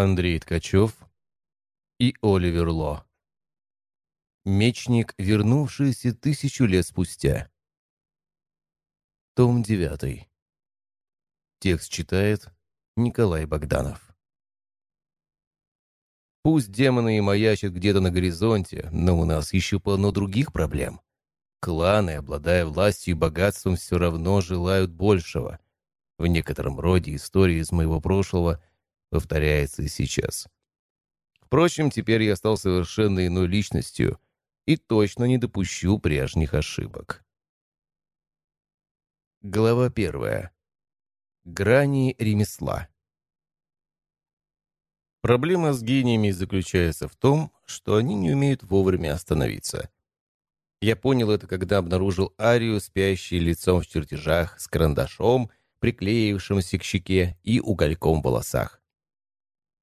Андрей Ткачев и Оливер Ло. Мечник, вернувшийся тысячу лет спустя. Том 9. Текст читает Николай Богданов. Пусть демоны и маячат где-то на горизонте, но у нас еще полно других проблем. Кланы, обладая властью и богатством, все равно желают большего. В некотором роде история из моего прошлого повторяется и сейчас. Впрочем, теперь я стал совершенно иной личностью и точно не допущу прежних ошибок. Глава первая. Грани ремесла. Проблема с гениями заключается в том, что они не умеют вовремя остановиться. Я понял это, когда обнаружил Арию, спящей лицом в чертежах, с карандашом, приклеившимся к щеке и угольком в волосах.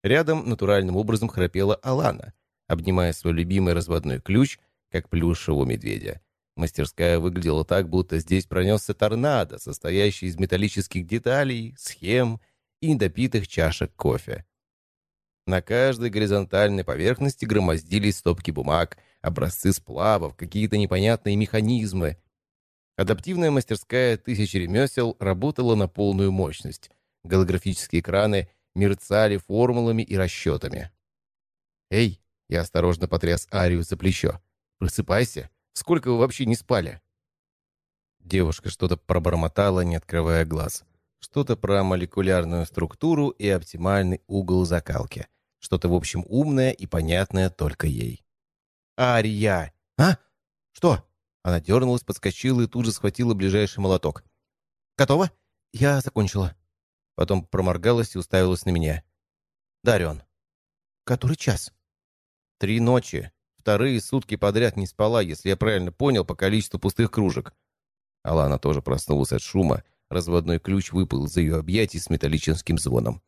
Рядом натуральным образом храпела Алана, обнимая свой любимый разводной ключ, как плюшевого медведя. Мастерская выглядела так, будто здесь пронесся торнадо, состоящий из металлических деталей, схем и недопитых чашек кофе. На каждой горизонтальной поверхности громоздились стопки бумаг, образцы сплавов, какие-то непонятные механизмы. Адаптивная мастерская «Тысячи ремесел» работала на полную мощность. Голографические экраны мерцали формулами и расчетами. «Эй!» — я осторожно потряс Арию за плечо. «Просыпайся! Сколько вы вообще не спали?» Девушка что-то пробормотала, не открывая глаз. Что-то про молекулярную структуру и оптимальный угол закалки. Что-то, в общем, умное и понятное только ей. «Ария!» «А? Что?» Она дернулась, подскочила и тут же схватила ближайший молоток. «Готово? Я закончила». Потом проморгалась и уставилась на меня. «Дарион». «Который час?» «Три ночи. Вторые сутки подряд не спала, если я правильно понял, по количеству пустых кружек». Алана тоже проснулась от шума. Разводной ключ выпал из ее объятий с металлическим звоном.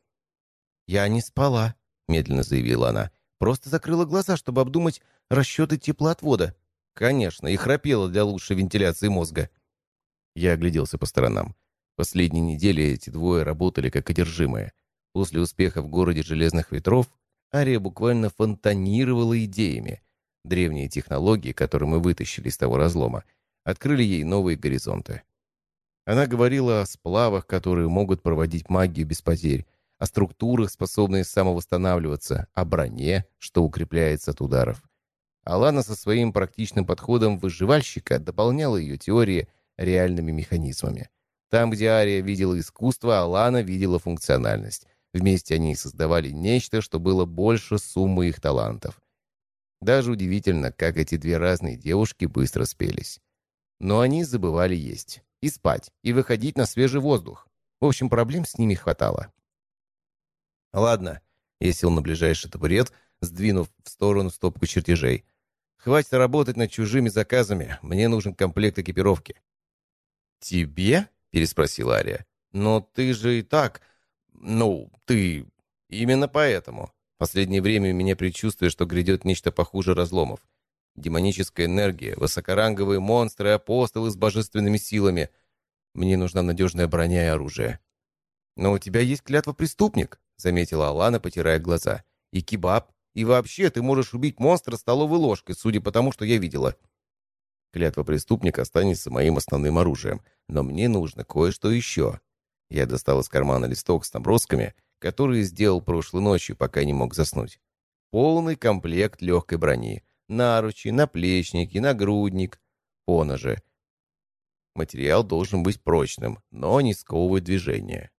«Я не спала», медленно заявила она. «Просто закрыла глаза, чтобы обдумать расчеты теплоотвода. Конечно, и храпела для лучшей вентиляции мозга». Я огляделся по сторонам. Последние недели эти двое работали как одержимые. После успеха в городе Железных Ветров Ария буквально фонтанировала идеями. Древние технологии, которые мы вытащили из того разлома, открыли ей новые горизонты. Она говорила о сплавах, которые могут проводить магию без потерь, о структурах, способных самовосстанавливаться, о броне, что укрепляется от ударов. Алана со своим практичным подходом выживальщика дополняла ее теории реальными механизмами. Там, где Ария видела искусство, Алана видела функциональность. Вместе они создавали нечто, что было больше суммы их талантов. Даже удивительно, как эти две разные девушки быстро спелись. Но они забывали есть, и спать, и выходить на свежий воздух. В общем, проблем с ними хватало. «Ладно». Я сел на ближайший табурет, сдвинув в сторону стопку чертежей. «Хватит работать над чужими заказами. Мне нужен комплект экипировки». «Тебе?» — переспросила Ария. «Но ты же и так... Ну, ты... Именно поэтому. В последнее время у меня предчувствие, что грядет нечто похуже разломов. Демоническая энергия, высокоранговые монстры, апостолы с божественными силами. Мне нужна надежная броня и оружие». «Но у тебя есть клятва преступник», заметила Алана, потирая глаза. «И кебаб. И вообще, ты можешь убить монстра столовой ложкой, судя по тому, что я видела». Клятва преступника останется моим основным оружием, но мне нужно кое-что еще. Я достал из кармана листок с набросками, которые сделал прошлой ночью, пока не мог заснуть. Полный комплект легкой брони. Наручи, наплечники, нагрудник, поножи. Материал должен быть прочным, но не сковывать движение.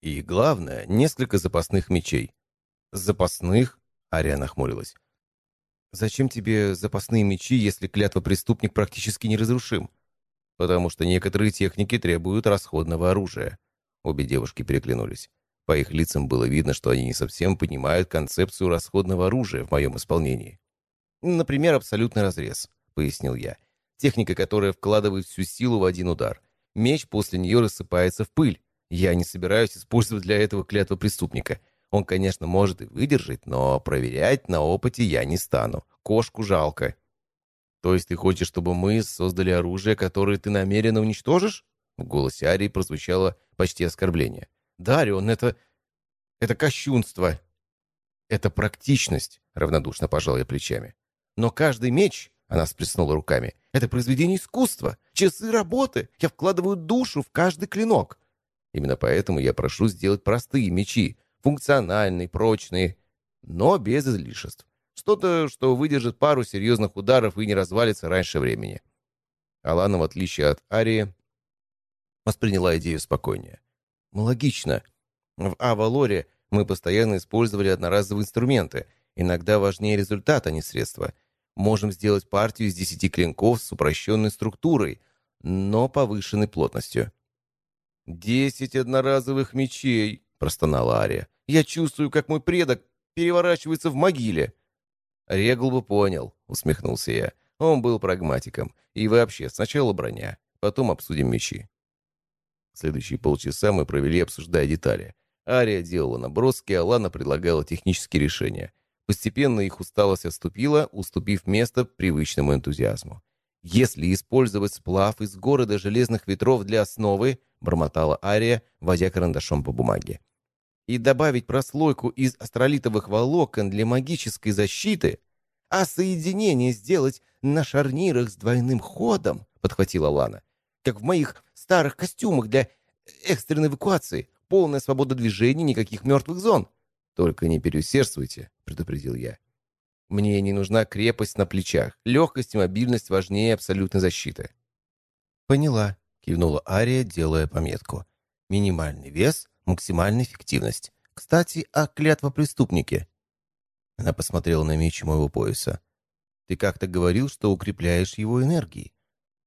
И главное, несколько запасных мечей. Запасных? Ария нахмурилась. Зачем тебе запасные мечи, если клятва преступник практически неразрушим? Потому что некоторые техники требуют расходного оружия. Обе девушки переглянулись. По их лицам было видно, что они не совсем понимают концепцию расходного оружия в моем исполнении. «Например, абсолютный разрез», — пояснил я. «Техника, которая вкладывает всю силу в один удар. Меч после нее рассыпается в пыль. Я не собираюсь использовать для этого клятву преступника. Он, конечно, может и выдержать, но проверять на опыте я не стану. Кошку жалко. То есть ты хочешь, чтобы мы создали оружие, которое ты намеренно уничтожишь? В голосе Арии прозвучало почти оскорбление. Дарион, это... Это кощунство. Это практичность, равнодушно пожал я плечами. Но каждый меч, она всплеснула руками, это произведение искусства, часы работы. Я вкладываю душу в каждый клинок. Именно поэтому я прошу сделать простые мечи, функциональные, прочные, но без излишеств. Что-то, что выдержит пару серьезных ударов и не развалится раньше времени. Алана, в отличие от Арии, восприняла идею спокойнее. «Ну, логично. В Авалоре мы постоянно использовали одноразовые инструменты. Иногда важнее результат, а не средства. Можем сделать партию из десяти клинков с упрощенной структурой, но повышенной плотностью. «Десять одноразовых мечей!» — простонала Ария. «Я чувствую, как мой предок переворачивается в могиле!» «Регул бы понял», — усмехнулся я. Он был прагматиком. И вообще, сначала броня, потом обсудим мечи. Следующие полчаса мы провели, обсуждая детали. Ария делала наброски, а Лана предлагала технические решения. Постепенно их усталость отступила, уступив место привычному энтузиазму. «Если использовать сплав из города железных ветров для основы», — бормотала Ария, водя карандашом по бумаге, «и добавить прослойку из астролитовых волокон для магической защиты, а соединение сделать на шарнирах с двойным ходом», — подхватила Лана, «как в моих старых костюмах для экстренной эвакуации, полная свобода движения, никаких мертвых зон». «Только не переусердствуйте», — предупредил я. Мне не нужна крепость на плечах. Легкость и мобильность важнее абсолютной защиты». «Поняла», — кивнула Ария, делая пометку. «Минимальный вес, максимальная эффективность. Кстати, о клятва преступнике». Она посмотрела на меч моего пояса. «Ты как-то говорил, что укрепляешь его энергией.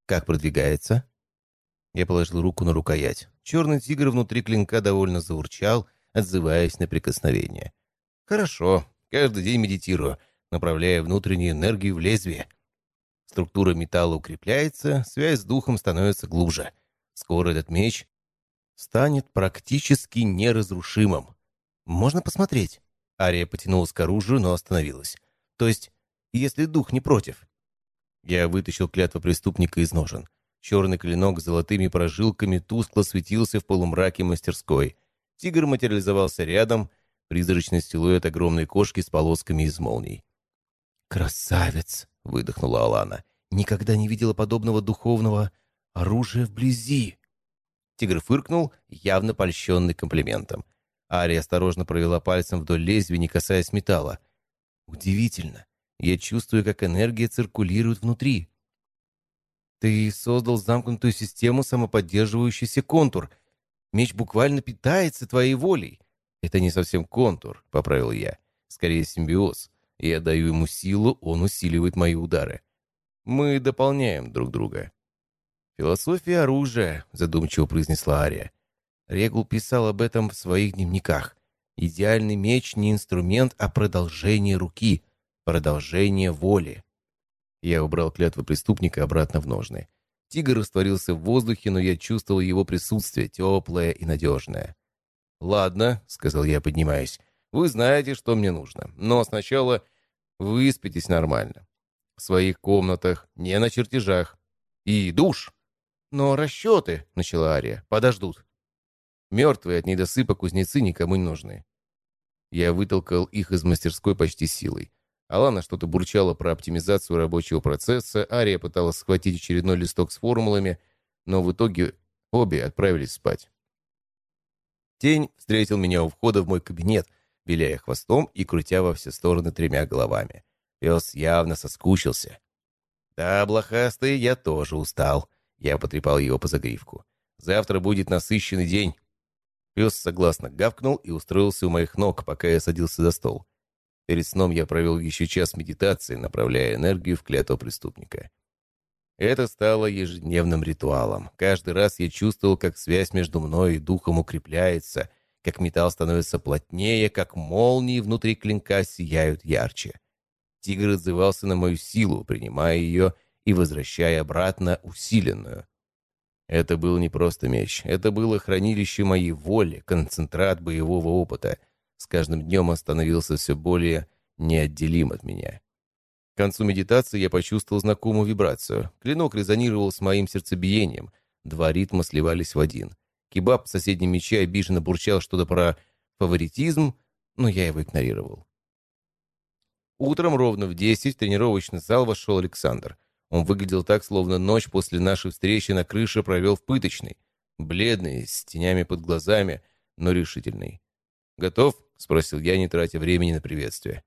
Как продвигается?» Я положил руку на рукоять. Черный тигр внутри клинка довольно заурчал, отзываясь на прикосновение. «Хорошо, каждый день медитирую направляя внутреннюю энергию в лезвие. Структура металла укрепляется, связь с духом становится глубже. Скоро этот меч станет практически неразрушимым. Можно посмотреть. Ария потянулась к оружию, но остановилась. То есть, если дух не против. Я вытащил клятва преступника из ножен. Черный клинок с золотыми прожилками тускло светился в полумраке мастерской. Тигр материализовался рядом, призрачный силуэт огромной кошки с полосками из молний. «Красавец!» — выдохнула Алана. «Никогда не видела подобного духовного оружия вблизи!» Тигр фыркнул, явно польщенный комплиментом. Ария осторожно провела пальцем вдоль лезвия, не касаясь металла. «Удивительно. Я чувствую, как энергия циркулирует внутри». «Ты создал замкнутую систему, самоподдерживающийся контур. Меч буквально питается твоей волей». «Это не совсем контур», — поправил я. «Скорее симбиоз. Я даю ему силу, он усиливает мои удары. Мы дополняем друг друга. «Философия оружия», — задумчиво произнесла Ария. Регул писал об этом в своих дневниках. «Идеальный меч не инструмент, а продолжение руки, продолжение воли». Я убрал клятву преступника обратно в ножны. Тигр растворился в воздухе, но я чувствовал его присутствие, теплое и надежное. «Ладно», — сказал я, поднимаясь, — «вы знаете, что мне нужно. Но сначала Выспитесь нормально. В своих комнатах, не на чертежах. И душ. Но расчеты, начала Ария, подождут. Мертвые от недосыпа кузнецы никому не нужны. Я вытолкал их из мастерской почти силой. Алана что-то бурчала про оптимизацию рабочего процесса, Ария пыталась схватить очередной листок с формулами, но в итоге обе отправились спать. Тень встретил меня у входа в мой кабинет — виляя хвостом и крутя во все стороны тремя головами. Пес явно соскучился. «Да, блохастый, я тоже устал», — я потрепал его по загривку. «Завтра будет насыщенный день». Пес согласно гавкнул и устроился у моих ног, пока я садился за стол. Перед сном я провел еще час медитации, направляя энергию в клятого преступника. Это стало ежедневным ритуалом. Каждый раз я чувствовал, как связь между мной и духом укрепляется — как металл становится плотнее, как молнии внутри клинка сияют ярче. Тигр отзывался на мою силу, принимая ее и возвращая обратно усиленную. Это был не просто меч, это было хранилище моей воли, концентрат боевого опыта. С каждым днем он становился все более неотделим от меня. К концу медитации я почувствовал знакомую вибрацию. Клинок резонировал с моим сердцебиением. Два ритма сливались в один. Кебаб в соседнем мече обиженно бурчал что-то про фаворитизм, но я его игнорировал. Утром ровно в десять в тренировочный зал вошел Александр. Он выглядел так, словно ночь после нашей встречи на крыше провел в пыточной. Бледный, с тенями под глазами, но решительный. «Готов?» — спросил я, не тратя времени на приветствие.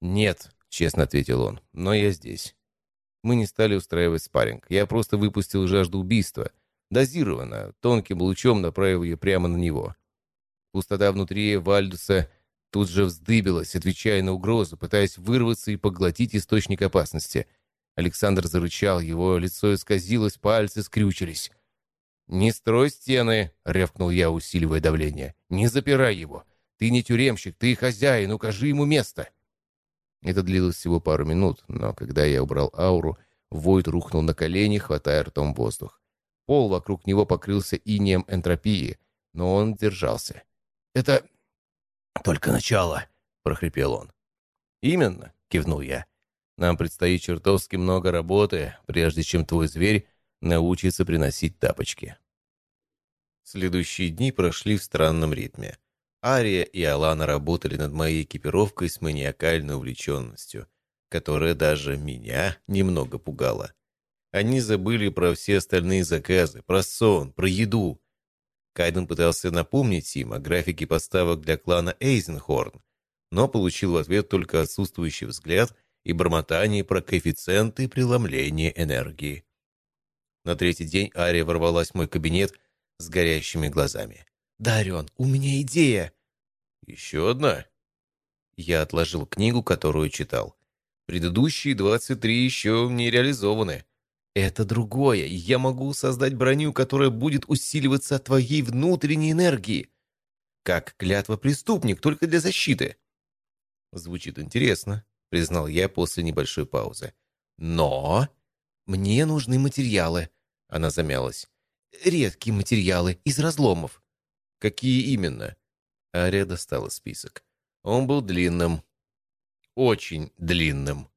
«Нет», — честно ответил он, — «но я здесь». Мы не стали устраивать спарринг. Я просто выпустил жажду убийства. Дозированно, тонким лучом направил ее прямо на него. Пустота внутри Вальдуса тут же вздыбилась, отвечая на угрозу, пытаясь вырваться и поглотить источник опасности. Александр зарычал, его лицо исказилось, пальцы скрючились. «Не строй стены!» — рявкнул я, усиливая давление. «Не запирай его! Ты не тюремщик, ты хозяин, укажи ему место!» Это длилось всего пару минут, но когда я убрал ауру, Войд рухнул на колени, хватая ртом воздух. Пол вокруг него покрылся инеем энтропии, но он держался. «Это только начало», — прохрипел он. «Именно», — кивнул я. «Нам предстоит чертовски много работы, прежде чем твой зверь научится приносить тапочки». Следующие дни прошли в странном ритме. Ария и Алана работали над моей экипировкой с маниакальной увлеченностью, которая даже меня немного пугала. Они забыли про все остальные заказы, про сон, про еду. Кайден пытался напомнить им о графике поставок для клана Эйзенхорн, но получил в ответ только отсутствующий взгляд и бормотание про коэффициенты преломления энергии. На третий день Ария ворвалась в мой кабинет с горящими глазами. «Дарион, у меня идея!» «Еще одна?» Я отложил книгу, которую читал. Предыдущие 23 еще не реализованы. Это другое, я могу создать броню, которая будет усиливаться от твоей внутренней энергии. Как клятва преступник, только для защиты. Звучит интересно, признал я после небольшой паузы. Но мне нужны материалы. Она замялась. Редкие материалы из разломов. Какие именно? Ария достала список. Он был длинным. Очень длинным.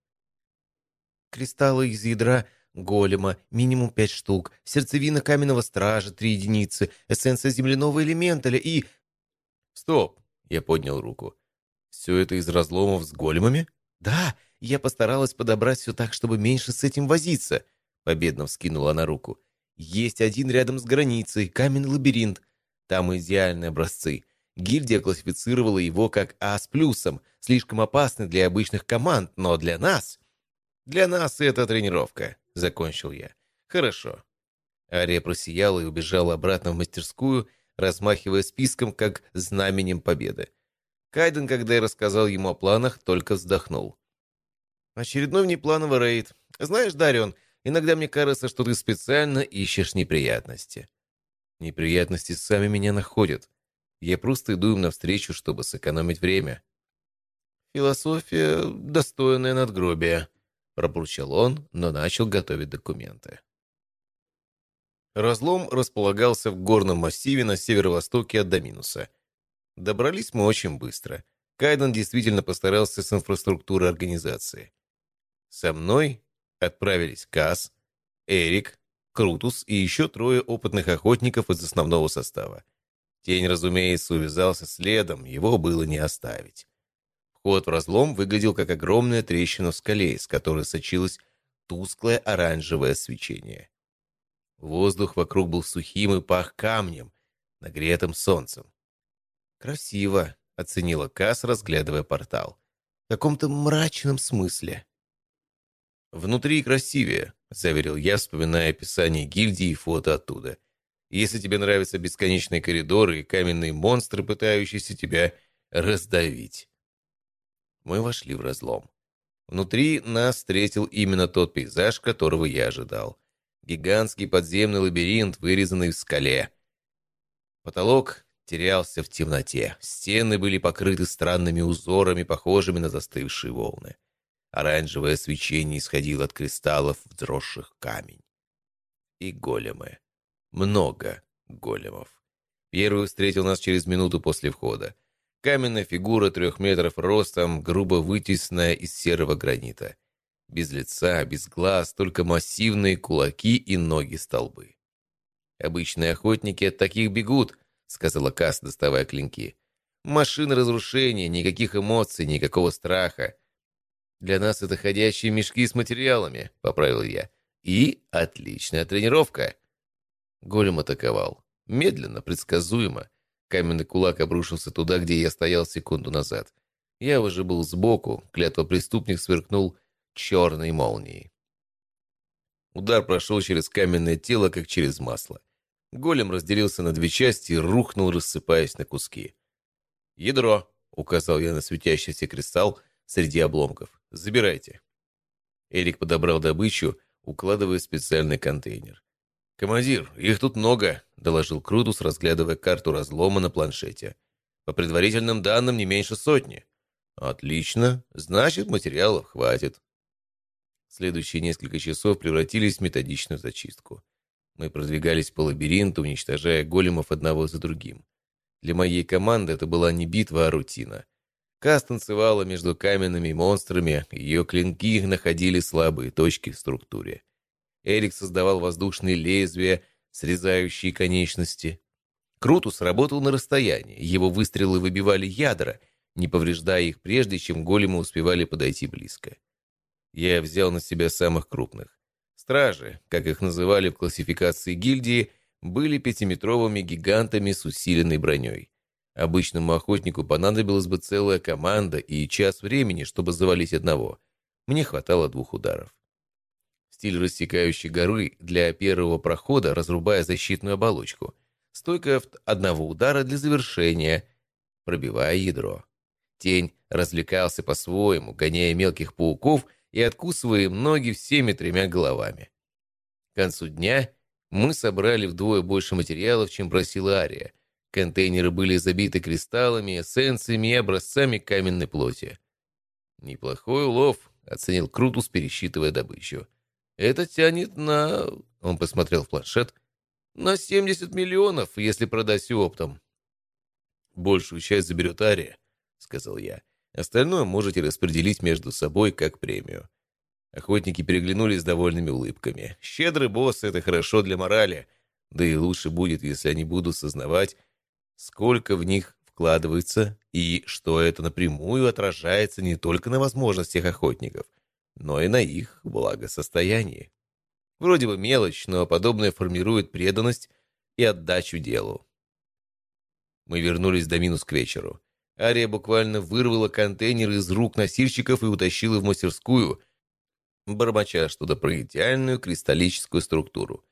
Кристаллы из ядра голема, минимум пять штук, сердцевина каменного стража, три единицы, эссенция земляного элементаля и... Стоп! Я поднял руку. Все это из разломов с големами? Да, я постаралась подобрать все так, чтобы меньше с этим возиться. Победно вскинула она руку. Есть один рядом с границей, каменный лабиринт. Там идеальные образцы. Гильдия классифицировала его как А с плюсом, слишком опасный для обычных команд, но для нас... Для нас это тренировка. — закончил я. «Хорошо». Ария просияла и убежала обратно в мастерскую, размахивая списком, как знаменем победы. Кайден, когда я рассказал ему о планах, только вздохнул. «Очередной внеплановый рейд. Знаешь, Дарион, иногда мне кажется, что ты специально ищешь неприятности». «Неприятности сами меня находят. Я просто иду им навстречу, чтобы сэкономить время». «Философия, достойная надгробия», Пробурчал он, но начал готовить документы. Разлом располагался в горном массиве на северо-востоке от Доминуса. Добрались мы очень быстро. Кайден действительно постарался с инфраструктурой организации. Со мной отправились Касс, Эрик, Крутус и еще трое опытных охотников из основного состава. Тень, разумеется, увязался следом, его было не оставить. Вход в разлом выглядел как огромная трещина в скале, из которой сочилось тусклое оранжевое свечение. Воздух вокруг был сухим и пах камнем, нагретым солнцем. «Красиво», — оценила Касс, разглядывая портал. «В каком-то мрачном смысле». «Внутри красивее», — заверил я, вспоминая описание гильдии и фото оттуда. «Если тебе нравятся бесконечные коридоры и каменные монстры, пытающиеся тебя раздавить». Мы вошли в разлом. Внутри нас встретил именно тот пейзаж, которого я ожидал. Гигантский подземный лабиринт, вырезанный в скале. Потолок терялся в темноте. Стены были покрыты странными узорами, похожими на застывшие волны. Оранжевое свечение исходило от кристаллов, взросших камень. И големы. Много големов. Первый встретил нас через минуту после входа. Каменная фигура трех метров ростом, грубо вытесанная из серого гранита. Без лица, без глаз, только массивные кулаки и ноги-столбы. «Обычные охотники от таких бегут», — сказала Касс, доставая клинки. Машина разрушения, никаких эмоций, никакого страха. Для нас это ходящие мешки с материалами, поправил я. И отличная тренировка. Голем атаковал. Медленно, предсказуемо. Каменный кулак обрушился туда, где я стоял секунду назад. Я уже был сбоку, клятва преступник сверкнул черной молнией. Удар прошел через каменное тело, как через масло. Голем разделился на две части и рухнул, рассыпаясь на куски. «Ядро», — указал я на светящийся кристалл среди обломков. «Забирайте». Эрик подобрал добычу, укладывая в специальный контейнер. «Командир, их тут много», — доложил Крутус, разглядывая карту разлома на планшете. «По предварительным данным, не меньше сотни». «Отлично. Значит, материалов хватит». Следующие несколько часов превратились в методичную зачистку. Мы продвигались по лабиринту, уничтожая големов одного за другим. Для моей команды это была не битва, а рутина. Кас танцевала между каменными монстрами, ее клинки находили слабые точки в структуре. Эрик создавал воздушные лезвия, срезающие конечности. Крутус работал на расстоянии, его выстрелы выбивали ядра, не повреждая их прежде, чем големы успевали подойти близко. Я взял на себя самых крупных. Стражи, как их называли в классификации гильдии, были пятиметровыми гигантами с усиленной броней. Обычному охотнику понадобилась бы целая команда и час времени, чтобы завалить одного. Мне хватало двух ударов. Стиль рассекающей горы для первого прохода, разрубая защитную оболочку. Стойка одного удара для завершения, пробивая ядро. Тень развлекался по-своему, гоняя мелких пауков и откусывая им ноги всеми тремя головами. К концу дня мы собрали вдвое больше материалов, чем просила Ария. Контейнеры были забиты кристаллами, эссенциями и образцами каменной плоти. «Неплохой улов», — оценил Крутус, пересчитывая добычу. Это тянет на...» Он посмотрел в планшет. «На 70 миллионов, если продать оптом». «Большую часть заберет Ария», — сказал я. «Остальное можете распределить между собой как премию». Охотники переглянулись с довольными улыбками. «Щедрый босс — это хорошо для морали. Да и лучше будет, если они будут сознавать, сколько в них вкладывается и что это напрямую отражается не только на возможностях охотников, но и на их благосостоянии. Вроде бы мелочь, но подобное формирует преданность и отдачу делу. Мы вернулись до минус к вечеру. Ария буквально вырвала контейнер из рук носильщиков и утащила в мастерскую, бормоча что-то про идеальную кристаллическую структуру.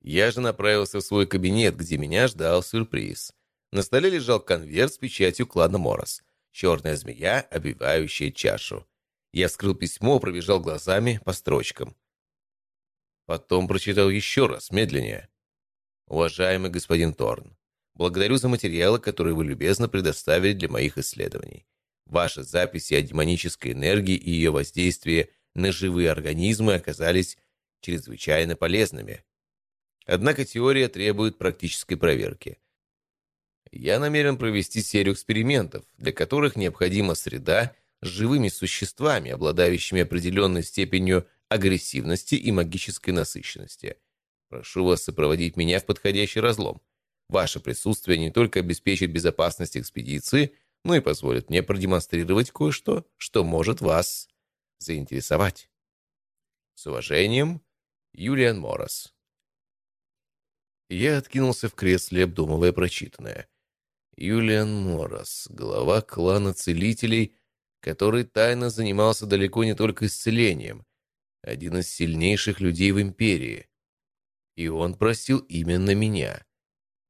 Я же направился в свой кабинет, где меня ждал сюрприз. На столе лежал конверт с печатью клана Морос. Черная змея, обвивающая чашу. Я вскрыл письмо, пробежал глазами по строчкам. Потом прочитал еще раз, медленнее. «Уважаемый господин Торн, благодарю за материалы, которые вы любезно предоставили для моих исследований. Ваши записи о демонической энергии и ее воздействии на живые организмы оказались чрезвычайно полезными. Однако теория требует практической проверки. Я намерен провести серию экспериментов, для которых необходима среда с живыми существами, обладающими определенной степенью агрессивности и магической насыщенности. Прошу вас сопроводить меня в подходящий разлом. Ваше присутствие не только обеспечит безопасность экспедиции, но и позволит мне продемонстрировать кое-что, что может вас заинтересовать. С уважением, Юлиан Морос. Я откинулся в кресле, обдумывая прочитанное. Юлиан Морос, глава клана целителей, который тайно занимался далеко не только исцелением, один из сильнейших людей в империи. И он просил именно меня.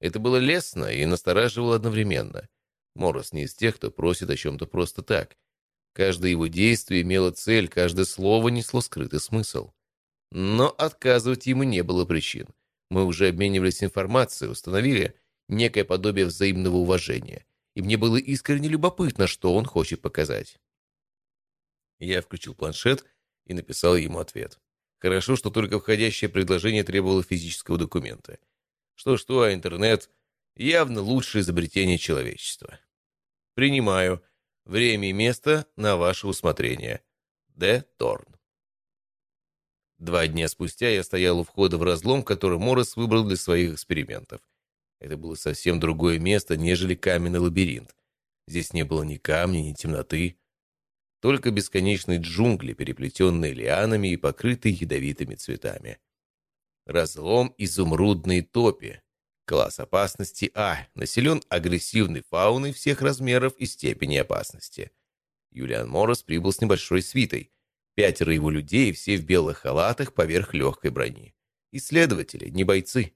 Это было лестно и настораживало одновременно. Морос не из тех, кто просит о чем-то просто так. Каждое его действие имело цель, каждое слово несло скрытый смысл. Но отказывать ему не было причин. Мы уже обменивались информацией, установили некое подобие взаимного уважения и мне было искренне любопытно, что он хочет показать. Я включил планшет и написал ему ответ. Хорошо, что только входящее предложение требовало физического документа. Что-что, а интернет — явно лучшее изобретение человечества. Принимаю. Время и место на ваше усмотрение. Д. Торн. Два дня спустя я стоял у входа в разлом, который Моррис выбрал для своих экспериментов. Это было совсем другое место, нежели каменный лабиринт. Здесь не было ни камня, ни темноты. Только бесконечные джунгли, переплетенные лианами и покрытые ядовитыми цветами. Разлом изумрудной топи. Класс опасности А. Населен агрессивной фауной всех размеров и степени опасности. Юлиан Моррес прибыл с небольшой свитой. Пятеро его людей, все в белых халатах поверх легкой брони. Исследователи, не бойцы.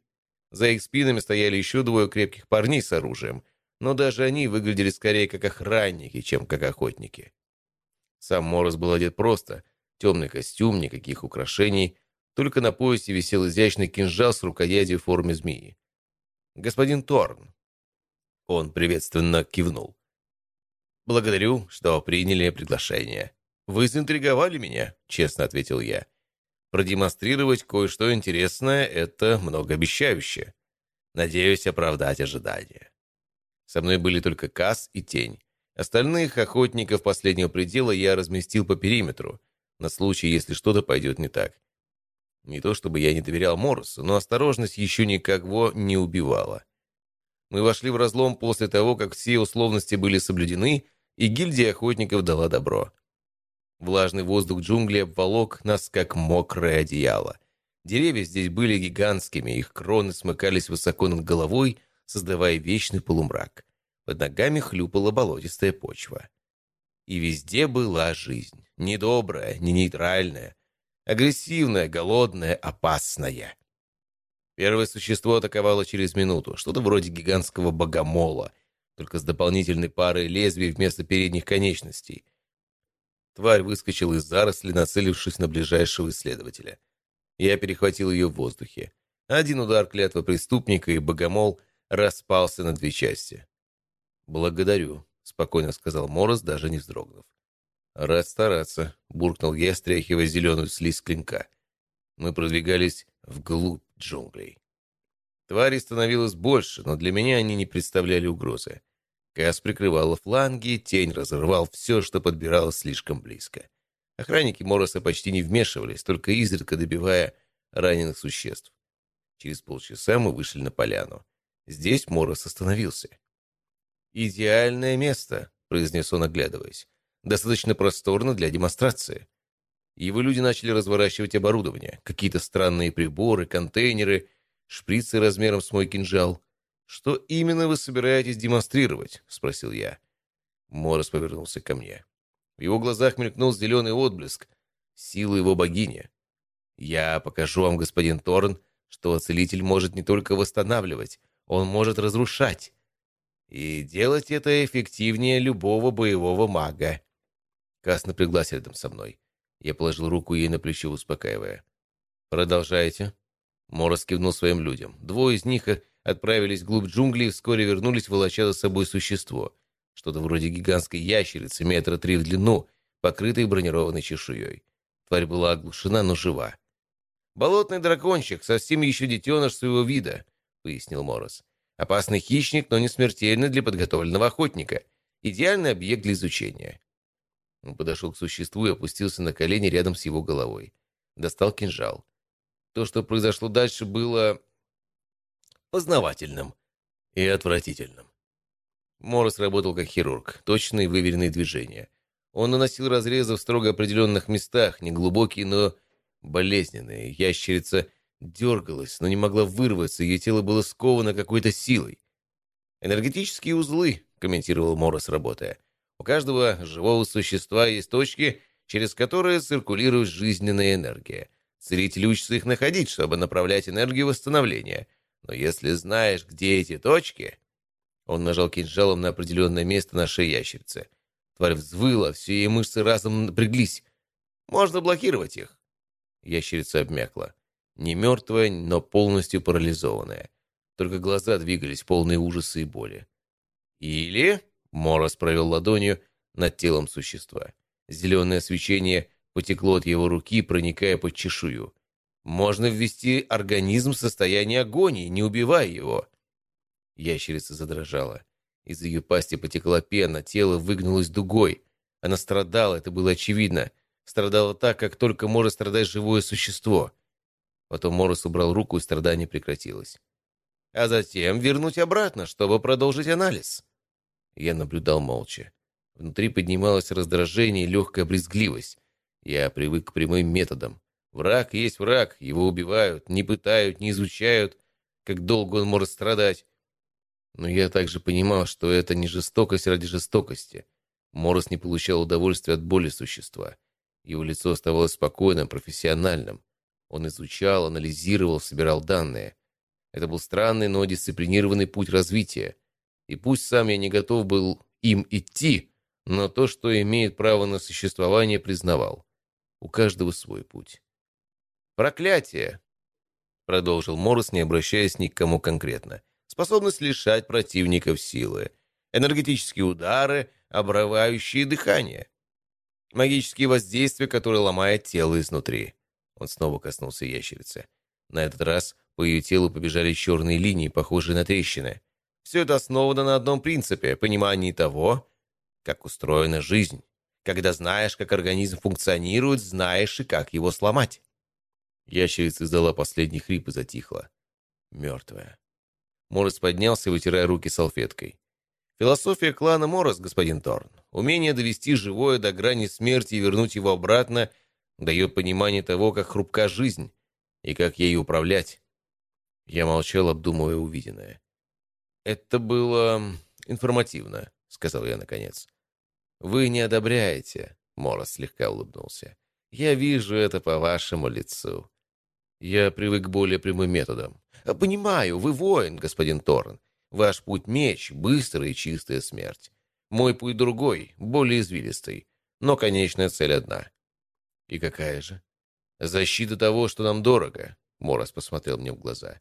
За их спинами стояли еще двое крепких парней с оружием, но даже они выглядели скорее как охранники, чем как охотники. Сам Моррес был одет просто. Темный костюм, никаких украшений. Только на поясе висел изящный кинжал с рукоятью в форме змеи. «Господин Торн». Он приветственно кивнул. «Благодарю, что приняли приглашение. Вы заинтриговали меня», — честно ответил я. «Продемонстрировать кое-что интересное — это многообещающе. Надеюсь оправдать ожидания». Со мной были только Касс и Тень. Остальных охотников последнего предела я разместил по периметру, на случай, если что-то пойдет не так. Не то чтобы я не доверял Моррису, но осторожность еще никого не убивала. Мы вошли в разлом после того, как все условности были соблюдены, и гильдия охотников дала добро. Влажный воздух джунглей обволок нас, как мокрое одеяло. Деревья здесь были гигантскими, их кроны смыкались высоко над головой, создавая вечный полумрак. Под ногами хлюпала болотистая почва. И везде была жизнь. Не добрая, не нейтральная. Агрессивная, голодная, опасная. Первое существо атаковало через минуту. Что-то вроде гигантского богомола, только с дополнительной парой лезвий вместо передних конечностей. Тварь выскочила из заросли, нацелившись на ближайшего исследователя. Я перехватил ее в воздухе. Один удар клятва преступника, и богомол распался на две части. «Благодарю», — спокойно сказал Мороз, даже не вздрогнув. «Рад стараться», — буркнул я, стряхивая зеленую слизь клинка. Мы продвигались вглубь джунглей. Тварей становилось больше, но для меня они не представляли угрозы. Кас прикрывала фланги, тень разорвал все, что подбиралось слишком близко. Охранники Мороса почти не вмешивались, только изредка добивая раненых существ. Через полчаса мы вышли на поляну. Здесь Морос остановился. «Идеальное место», — произнес он, оглядываясь. «Достаточно просторно для демонстрации». Его люди начали разворачивать оборудование. Какие-то странные приборы, контейнеры, шприцы размером с мой кинжал. «Что именно вы собираетесь демонстрировать?» — спросил я. Морос повернулся ко мне. В его глазах мелькнул зеленый отблеск. Сила его богини. «Я покажу вам, господин Торн, что целитель может не только восстанавливать, он может разрушать. И делать это эффективнее любого боевого мага. Кас напряглась рядом со мной. Я положил руку ей на плечо, успокаивая. «Продолжайте». Морос кивнул своим людям. Двое из них отправились вглубь джунглей и вскоре вернулись, волоча за собой существо. Что-то вроде гигантской ящерицы, метра три в длину, покрытой бронированной чешуей. Тварь была оглушена, но жива. «Болотный дракончик, совсем еще детеныш своего вида», — пояснил Морос. Опасный хищник, но не смертельный для подготовленного охотника. Идеальный объект для изучения. Он подошел к существу и опустился на колени рядом с его головой. Достал кинжал. То, что произошло дальше, было познавательным и отвратительным. Морос работал как хирург. Точные выверенные движения. Он наносил разрезы в строго определенных местах, неглубокие, но болезненные. Ящерица дергалась, но не могла вырваться, ее тело было сковано какой-то силой. «Энергетические узлы», — комментировал Морос, работая. «У каждого живого существа есть точки, через которые циркулирует жизненная энергия. Целитель учится их находить, чтобы направлять энергию восстановления. Но если знаешь, где эти точки...» Он нажал кинжалом на определенное место на шее ящерицы. Тварь взвыла, все ее мышцы разом напряглись. «Можно блокировать их». Ящерица обмякла. Не мертвая, но полностью парализованная. Только глаза двигались, полные ужаса и боли. Или... Морос провел ладонью над телом существа. Зеленое свечение потекло от его руки, проникая под чешую. Можно ввести организм в состояние агонии, не убивая его. Ящерица задрожала. Из ее пасти потекла пена, тело выгнулось дугой. Она страдала, это было очевидно. Страдала так, как только может страдать живое существо — Потом Моррис убрал руку, и страдание прекратилось. А затем вернуть обратно, чтобы продолжить анализ. Я наблюдал молча. Внутри поднималось раздражение и легкая брезгливость. Я привык к прямым методам. Враг есть враг, его убивают, не пытают, не изучают, как долго он может страдать. Но я также понимал, что это не жестокость ради жестокости. Морос не получал удовольствия от боли существа. Его лицо оставалось спокойным, профессиональным. Он изучал, анализировал, собирал данные. Это был странный, но дисциплинированный путь развития. И пусть сам я не готов был им идти, но то, что имеет право на существование, признавал. У каждого свой путь. «Проклятие!» — продолжил Морос, не обращаясь ни к кому конкретно. «Способность лишать противников силы. Энергетические удары, обрывающие дыхание. Магические воздействия, которые ломают тело изнутри». Он снова коснулся ящерицы. На этот раз по ее телу побежали черные линии, похожие на трещины. Все это основано на одном принципе – понимании того, как устроена жизнь. Когда знаешь, как организм функционирует, знаешь и как его сломать. Ящерица издала последний хрип и затихла. Мертвая. Морос поднялся, вытирая руки салфеткой. Философия клана Морос, господин Торн. Умение довести живое до грани смерти и вернуть его обратно дает понимание того, как хрупка жизнь и как ею управлять. Я молчал, обдумывая увиденное. «Это было информативно», — сказал я наконец. «Вы не одобряете», — Морос слегка улыбнулся. «Я вижу это по вашему лицу. Я привык к более прямым методам. Понимаю, вы воин, господин Торн. Ваш путь — меч, быстрая и чистая смерть. Мой путь другой, более извилистый. Но конечная цель одна. И какая же? Защита того, что нам дорого. Морос посмотрел мне в глаза.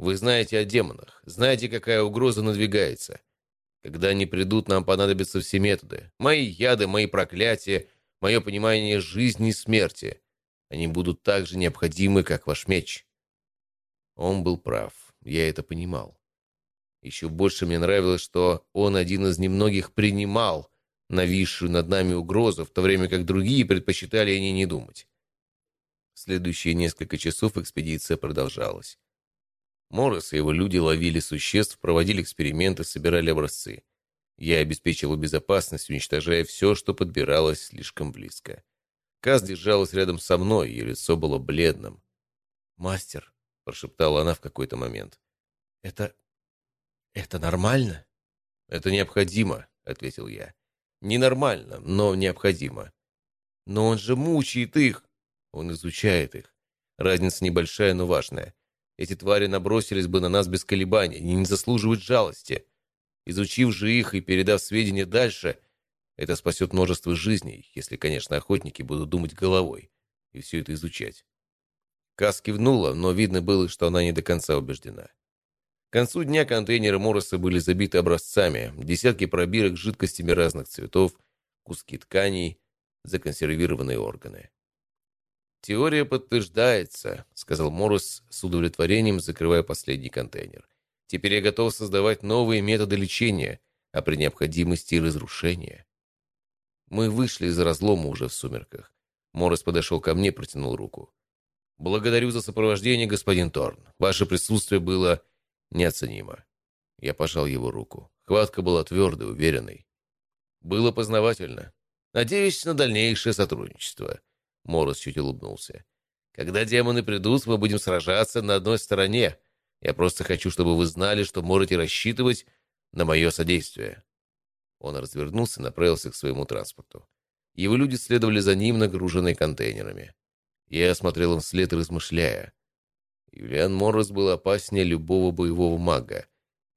Вы знаете о демонах, знаете, какая угроза надвигается. Когда они придут, нам понадобятся все методы. Мои яды, мои проклятия, мое понимание жизни и смерти. Они будут так же необходимы, как ваш меч». Он был прав. Я это понимал. Еще больше мне нравилось, что он один из немногих принимал нависшую над нами угрозу, в то время как другие предпочитали о ней не думать. Следующие несколько часов экспедиция продолжалась. Моррис и его люди ловили существ, проводили эксперименты, собирали образцы. Я обеспечивал безопасность, уничтожая все, что подбиралось слишком близко. Каз держалась рядом со мной, ее лицо было бледным. «Мастер», — прошептала она в какой-то момент, — «это... это нормально?» «Это необходимо», — ответил я. «Ненормально, но необходимо». «Но он же мучает их!» «Он изучает их. Разница небольшая, но важная. Эти твари набросились бы на нас без колебаний, они не заслуживают жалости. Изучив же их и передав сведения дальше, это спасет множество жизней, если, конечно, охотники будут думать головой и все это изучать. Кас кивнула, но видно было, что она не до конца убеждена. К концу дня контейнеры Морроса были забиты образцами, десятки пробирок с жидкостями разных цветов, куски тканей, законсервированные органы. «Теория подтверждается», — сказал Моррис с удовлетворением, закрывая последний контейнер. «Теперь я готов создавать новые методы лечения, а при необходимости и разрушения». Мы вышли из разлома уже в сумерках. Моррис подошел ко мне, протянул руку. «Благодарю за сопровождение, господин Торн. Ваше присутствие было неоценимо». Я пожал его руку. Хватка была твердой, уверенной. «Было познавательно. Надеюсь на дальнейшее сотрудничество». Моррис чуть улыбнулся. «Когда демоны придут, мы будем сражаться на одной стороне. Я просто хочу, чтобы вы знали, что можете рассчитывать на мое содействие». Он развернулся и направился к своему транспорту. Его люди следовали за ним, нагруженные контейнерами. Я осмотрел им вслед, размышляя. Юлиан Моррес был опаснее любого боевого мага.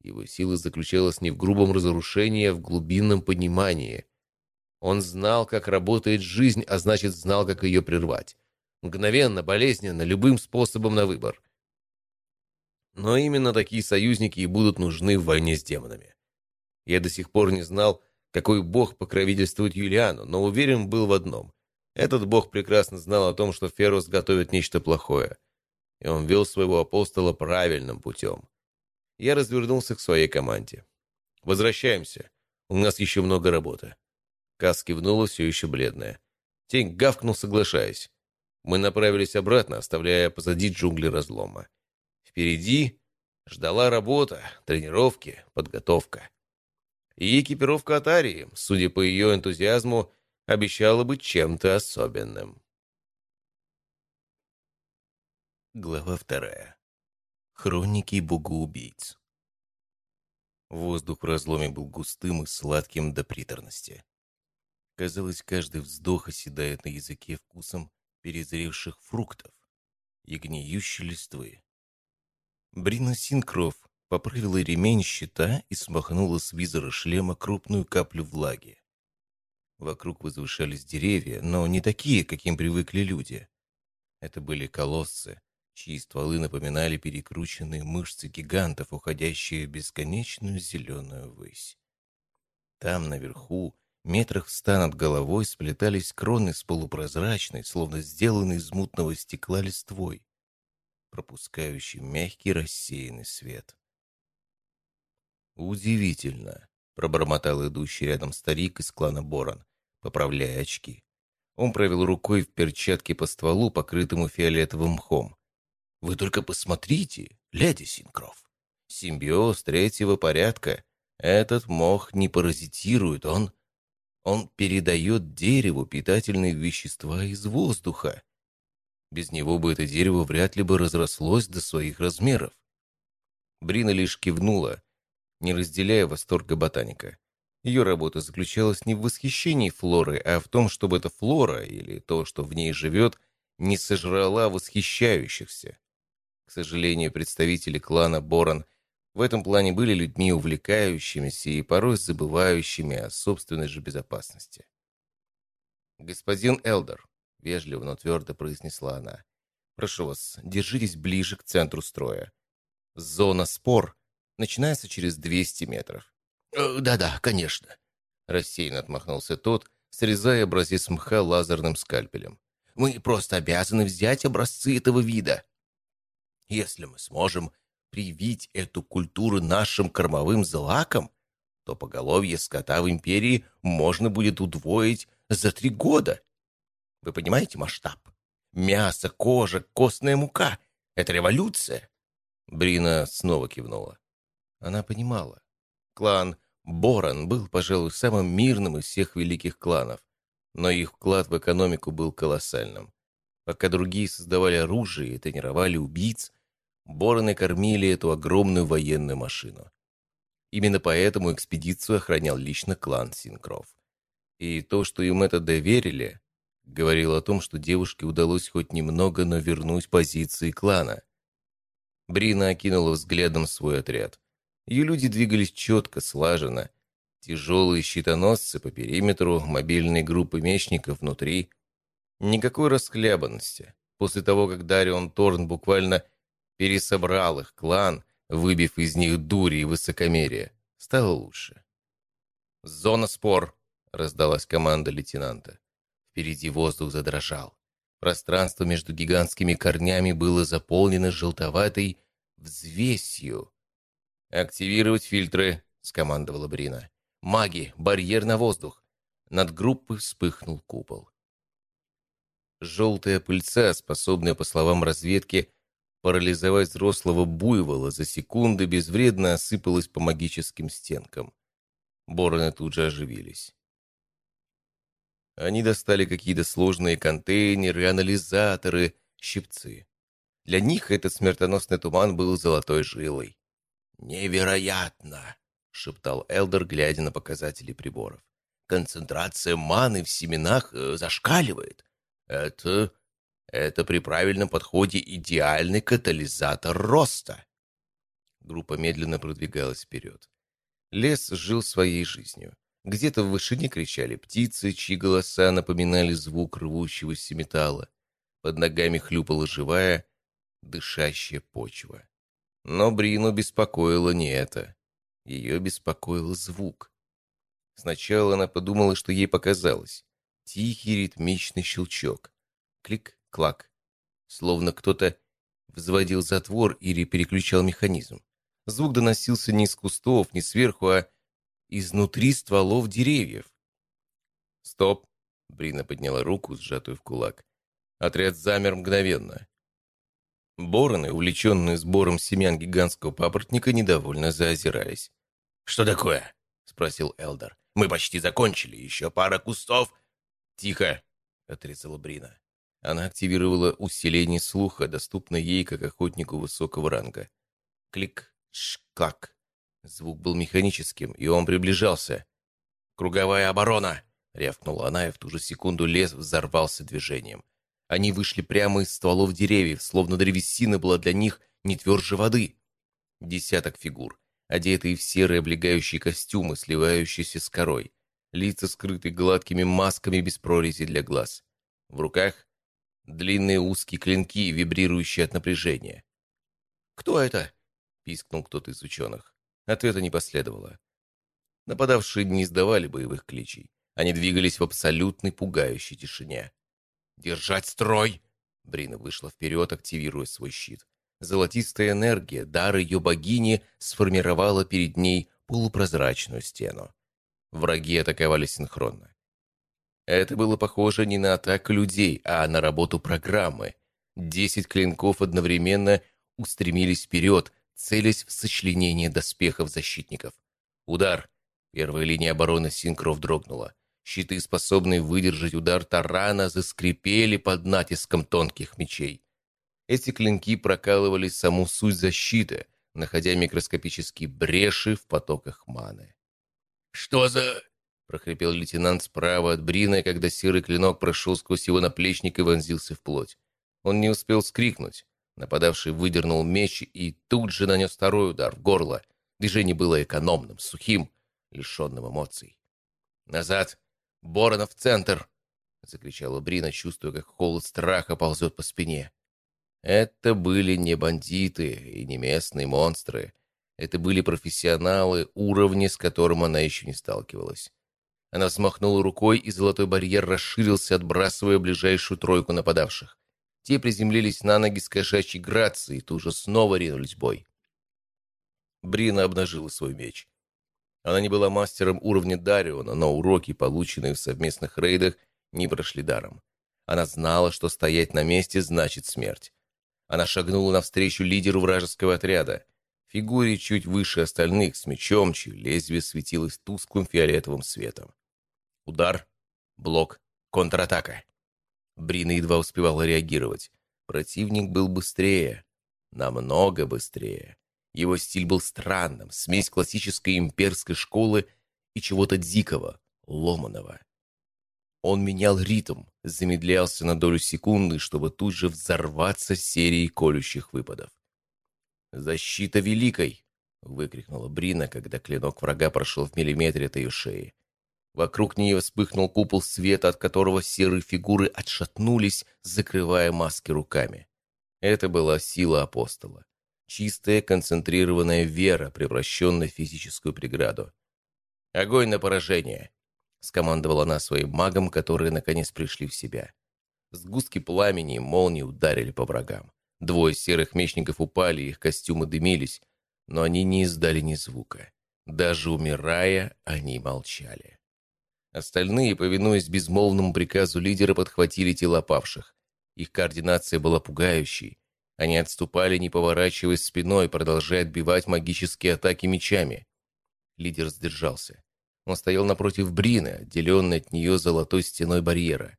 Его сила заключалась не в грубом разрушении, а в глубинном понимании. Он знал, как работает жизнь, а значит, знал, как ее прервать. Мгновенно, болезненно, любым способом на выбор. Но именно такие союзники и будут нужны в войне с демонами. Я до сих пор не знал, какой бог покровительствует Юлиану, но уверен был в одном. Этот бог прекрасно знал о том, что Ферус готовит нечто плохое. И он вел своего апостола правильным путем. Я развернулся к своей команде. «Возвращаемся. У нас еще много работы». Кас кивнула, все еще бледная. Тень гавкнул, соглашаясь. Мы направились обратно, оставляя позади джунгли разлома. Впереди ждала работа, тренировки, подготовка. И экипировка Атарии, судя по ее энтузиазму, обещала быть чем-то особенным. Глава вторая. Хроники богоубийц. Воздух в разломе был густым и сладким до приторности. Казалось, каждый вздох оседает на языке вкусом перезревших фруктов и гниющей листвы. Брина Синкров поправила ремень щита и смахнула с визора шлема крупную каплю влаги. Вокруг возвышались деревья, но не такие, каким привыкли люди. Это были колоссы, чьи стволы напоминали перекрученные мышцы гигантов, уходящие в бесконечную зеленую высь. Там, наверху, метрах в ста над головой, сплетались кроны с полупрозрачной, словно сделанной из мутного стекла листвой, пропускающей мягкий рассеянный свет. «Удивительно», — пробормотал идущий рядом старик из клана Борон, поправляя очки. Он провел рукой в перчатке по стволу, покрытому фиолетовым мхом. «Вы только посмотрите, леди Синкров. Симбиоз третьего порядка. Этот мох не паразитирует, он... Он передает дереву питательные вещества из воздуха. Без него бы это дерево вряд ли бы разрослось до своих размеров». Брина лишь кивнула, не разделяя восторга ботаника. Ее работа заключалась не в восхищении флоры, а в том, чтобы эта флора, или то, что в ней живет, не сожрала восхищающихся. К сожалению, представители клана Борон в этом плане были людьми увлекающимися и порой забывающими о собственной же безопасности. «Господин Элдер», — вежливо, но твердо произнесла она, — «прошу вас, держитесь ближе к центру строя. Зона спор начинается через 200 метров. Э, «Да-да, конечно», — рассеянно отмахнулся тот, срезая образец мха лазерным скальпелем. «Мы просто обязаны взять образцы этого вида. Если мы сможем привить эту культуру нашим кормовым злакам, то поголовье скота в империи можно будет удвоить за три года. Вы понимаете масштаб? Мясо, кожа, костная мука — это революция!» Брина снова кивнула. Она понимала. Клан Боран был, пожалуй, самым мирным из всех великих кланов, но их вклад в экономику был колоссальным. Пока другие создавали оружие и тренировали убийц, Бороны кормили эту огромную военную машину. Именно поэтому экспедицию охранял лично клан Синкров. И то, что им это доверили, говорило о том, что девушке удалось хоть немного, но вернуть позиции клана. Брина окинула взглядом свой отряд. Ее люди двигались четко, слаженно. Тяжелые щитоносцы по периметру, мобильные группы мечников внутри. Никакой расхлябанности. После того, как Дарион Торн буквально пересобрал их клан, выбив из них дури и высокомерие, стало лучше. «Зона спор!» — раздалась команда лейтенанта. Впереди воздух задрожал. Пространство между гигантскими корнями было заполнено желтоватой взвесью, «Активировать фильтры», — скомандовала Брина. «Маги! Барьер на воздух!» Над группой вспыхнул купол. Желтая пыльца, способная, по словам разведки, парализовать взрослого буйвола, за секунды безвредно осыпалась по магическим стенкам. Бороны тут же оживились. Они достали какие-то сложные контейнеры, анализаторы, щипцы. Для них этот смертоносный туман был золотой жилой. «Невероятно!» — шептал Элдер, глядя на показатели приборов. «Концентрация маны в семенах э, зашкаливает. Это... это при правильном подходе идеальный катализатор роста». Группа медленно продвигалась вперед. Лес жил своей жизнью. Где-то в вышине кричали птицы, чьи голоса напоминали звук рвущегося металла. Под ногами хлюпала живая, дышащая почва. Но Брину беспокоило не это. Ее беспокоил звук. Сначала она подумала, что ей показалось. Тихий ритмичный щелчок. Клик-клак. Словно кто-то взводил затвор или переключал механизм. Звук доносился не из кустов, не сверху, а изнутри стволов деревьев. «Стоп!» — Брина подняла руку, сжатую в кулак. Отряд замер мгновенно. Бороны, увлеченные сбором семян гигантского папоротника, недовольно заозирались. «Что такое?» — спросил Элдер. «Мы почти закончили. Еще пара кустов». «Тихо!» — отрезала Брина. Она активировала усиление слуха, доступное ей как охотнику высокого ранга. Клик, шклак. Звук был механическим, и он приближался. «Круговая оборона!» — рявкнула она, и в ту же секунду лес взорвался движением. Они вышли прямо из стволов деревьев, словно древесина была для них не тверже воды. Десяток фигур, одетые в серые облегающие костюмы, сливающиеся с корой. Лица скрыты гладкими масками без прорези для глаз. В руках Длинные узкие клинки, вибрирующие от напряжения. «Кто это?» — пискнул кто-то из ученых. Ответа не последовало. Нападавшие не издавали боевых кличей. Они двигались в абсолютной пугающей тишине. «Держать строй!» Брина вышла вперед, активируя свой щит. Золотистая энергия, дар ее богини, сформировала перед ней полупрозрачную стену. Враги атаковали синхронно. Это было похоже не на атаку людей, а на работу программы. Десять клинков одновременно устремились вперед, целясь в сочленение доспехов защитников. Удар. Первая линия обороны Синкров дрогнула. Щиты, способные выдержать удар тарана, заскрипели под натиском тонких мечей. Эти клинки прокалывали саму суть защиты, находя микроскопические бреши в потоках маны. «Что за...» — прохрипел лейтенант справа от Брина, когда серый клинок прошел сквозь его наплечник и вонзился в плоть. Он не успел скрикнуть. Нападавший выдернул меч и тут же нанес второй удар в горло. Движение было экономным, сухим, лишенным эмоций. «Назад! Боронов в центр!» — закричала Брина, чувствуя, как холод страха ползет по спине. Это были не бандиты и не местные монстры. Это были профессионалы, уровня, с которым она еще не сталкивалась. Она взмахнула рукой, и золотой барьер расширился, отбрасывая ближайшую тройку нападавших. Те приземлились на ноги с кошачьей грацией, тут же снова ринулись в бой. Брина обнажила свой меч. Она не была мастером уровня Дариона, но уроки, полученные в совместных рейдах, не прошли даром. Она знала, что стоять на месте значит смерть. Она шагнула навстречу лидеру вражеского отряда. Фигуре чуть выше остальных, с мечом, чье лезвие светилось тусклым фиолетовым светом. Удар, блок, контратака. Брина едва успевала реагировать. Противник был быстрее, намного быстрее. Его стиль был странным, смесь классической имперской школы и чего-то дикого, ломаного. Он менял ритм, замедлялся на долю секунды, чтобы тут же взорваться серией колющих выпадов. «Защита великой!» — выкрикнула Брина, когда клинок врага прошел в миллиметре от ее шеи. Вокруг нее вспыхнул купол света, от которого серые фигуры отшатнулись, закрывая маски руками. Это была сила апостола. Чистая, концентрированная вера, превращенная в физическую преграду. «Огонь на поражение!» — скомандовала она своим магам, которые наконец пришли в себя. Сгустки пламени и молнии ударили по врагам. Двое серых мечников упали, их костюмы дымились, но они не издали ни звука. Даже умирая, они молчали. Остальные, повинуясь безмолвному приказу лидера, подхватили тела павших. Их координация была пугающей. Они отступали, не поворачиваясь спиной, продолжая отбивать магические атаки мечами. Лидер сдержался. Он стоял напротив Брины, отделенной от нее золотой стеной барьера.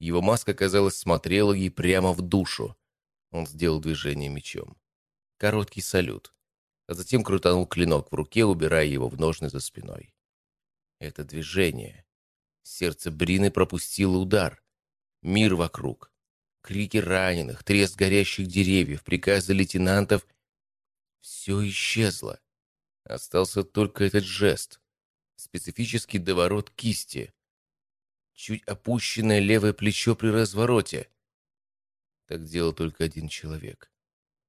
Его маска, казалось, смотрела ей прямо в душу. Он сделал движение мечом. Короткий салют. А затем крутанул клинок в руке, убирая его в ножны за спиной. Это движение. Сердце Брины пропустило удар. Мир вокруг. Крики раненых, треск горящих деревьев, приказы лейтенантов. Все исчезло. Остался только этот жест. Специфический доворот кисти. Чуть опущенное левое плечо при развороте. Так делал только один человек.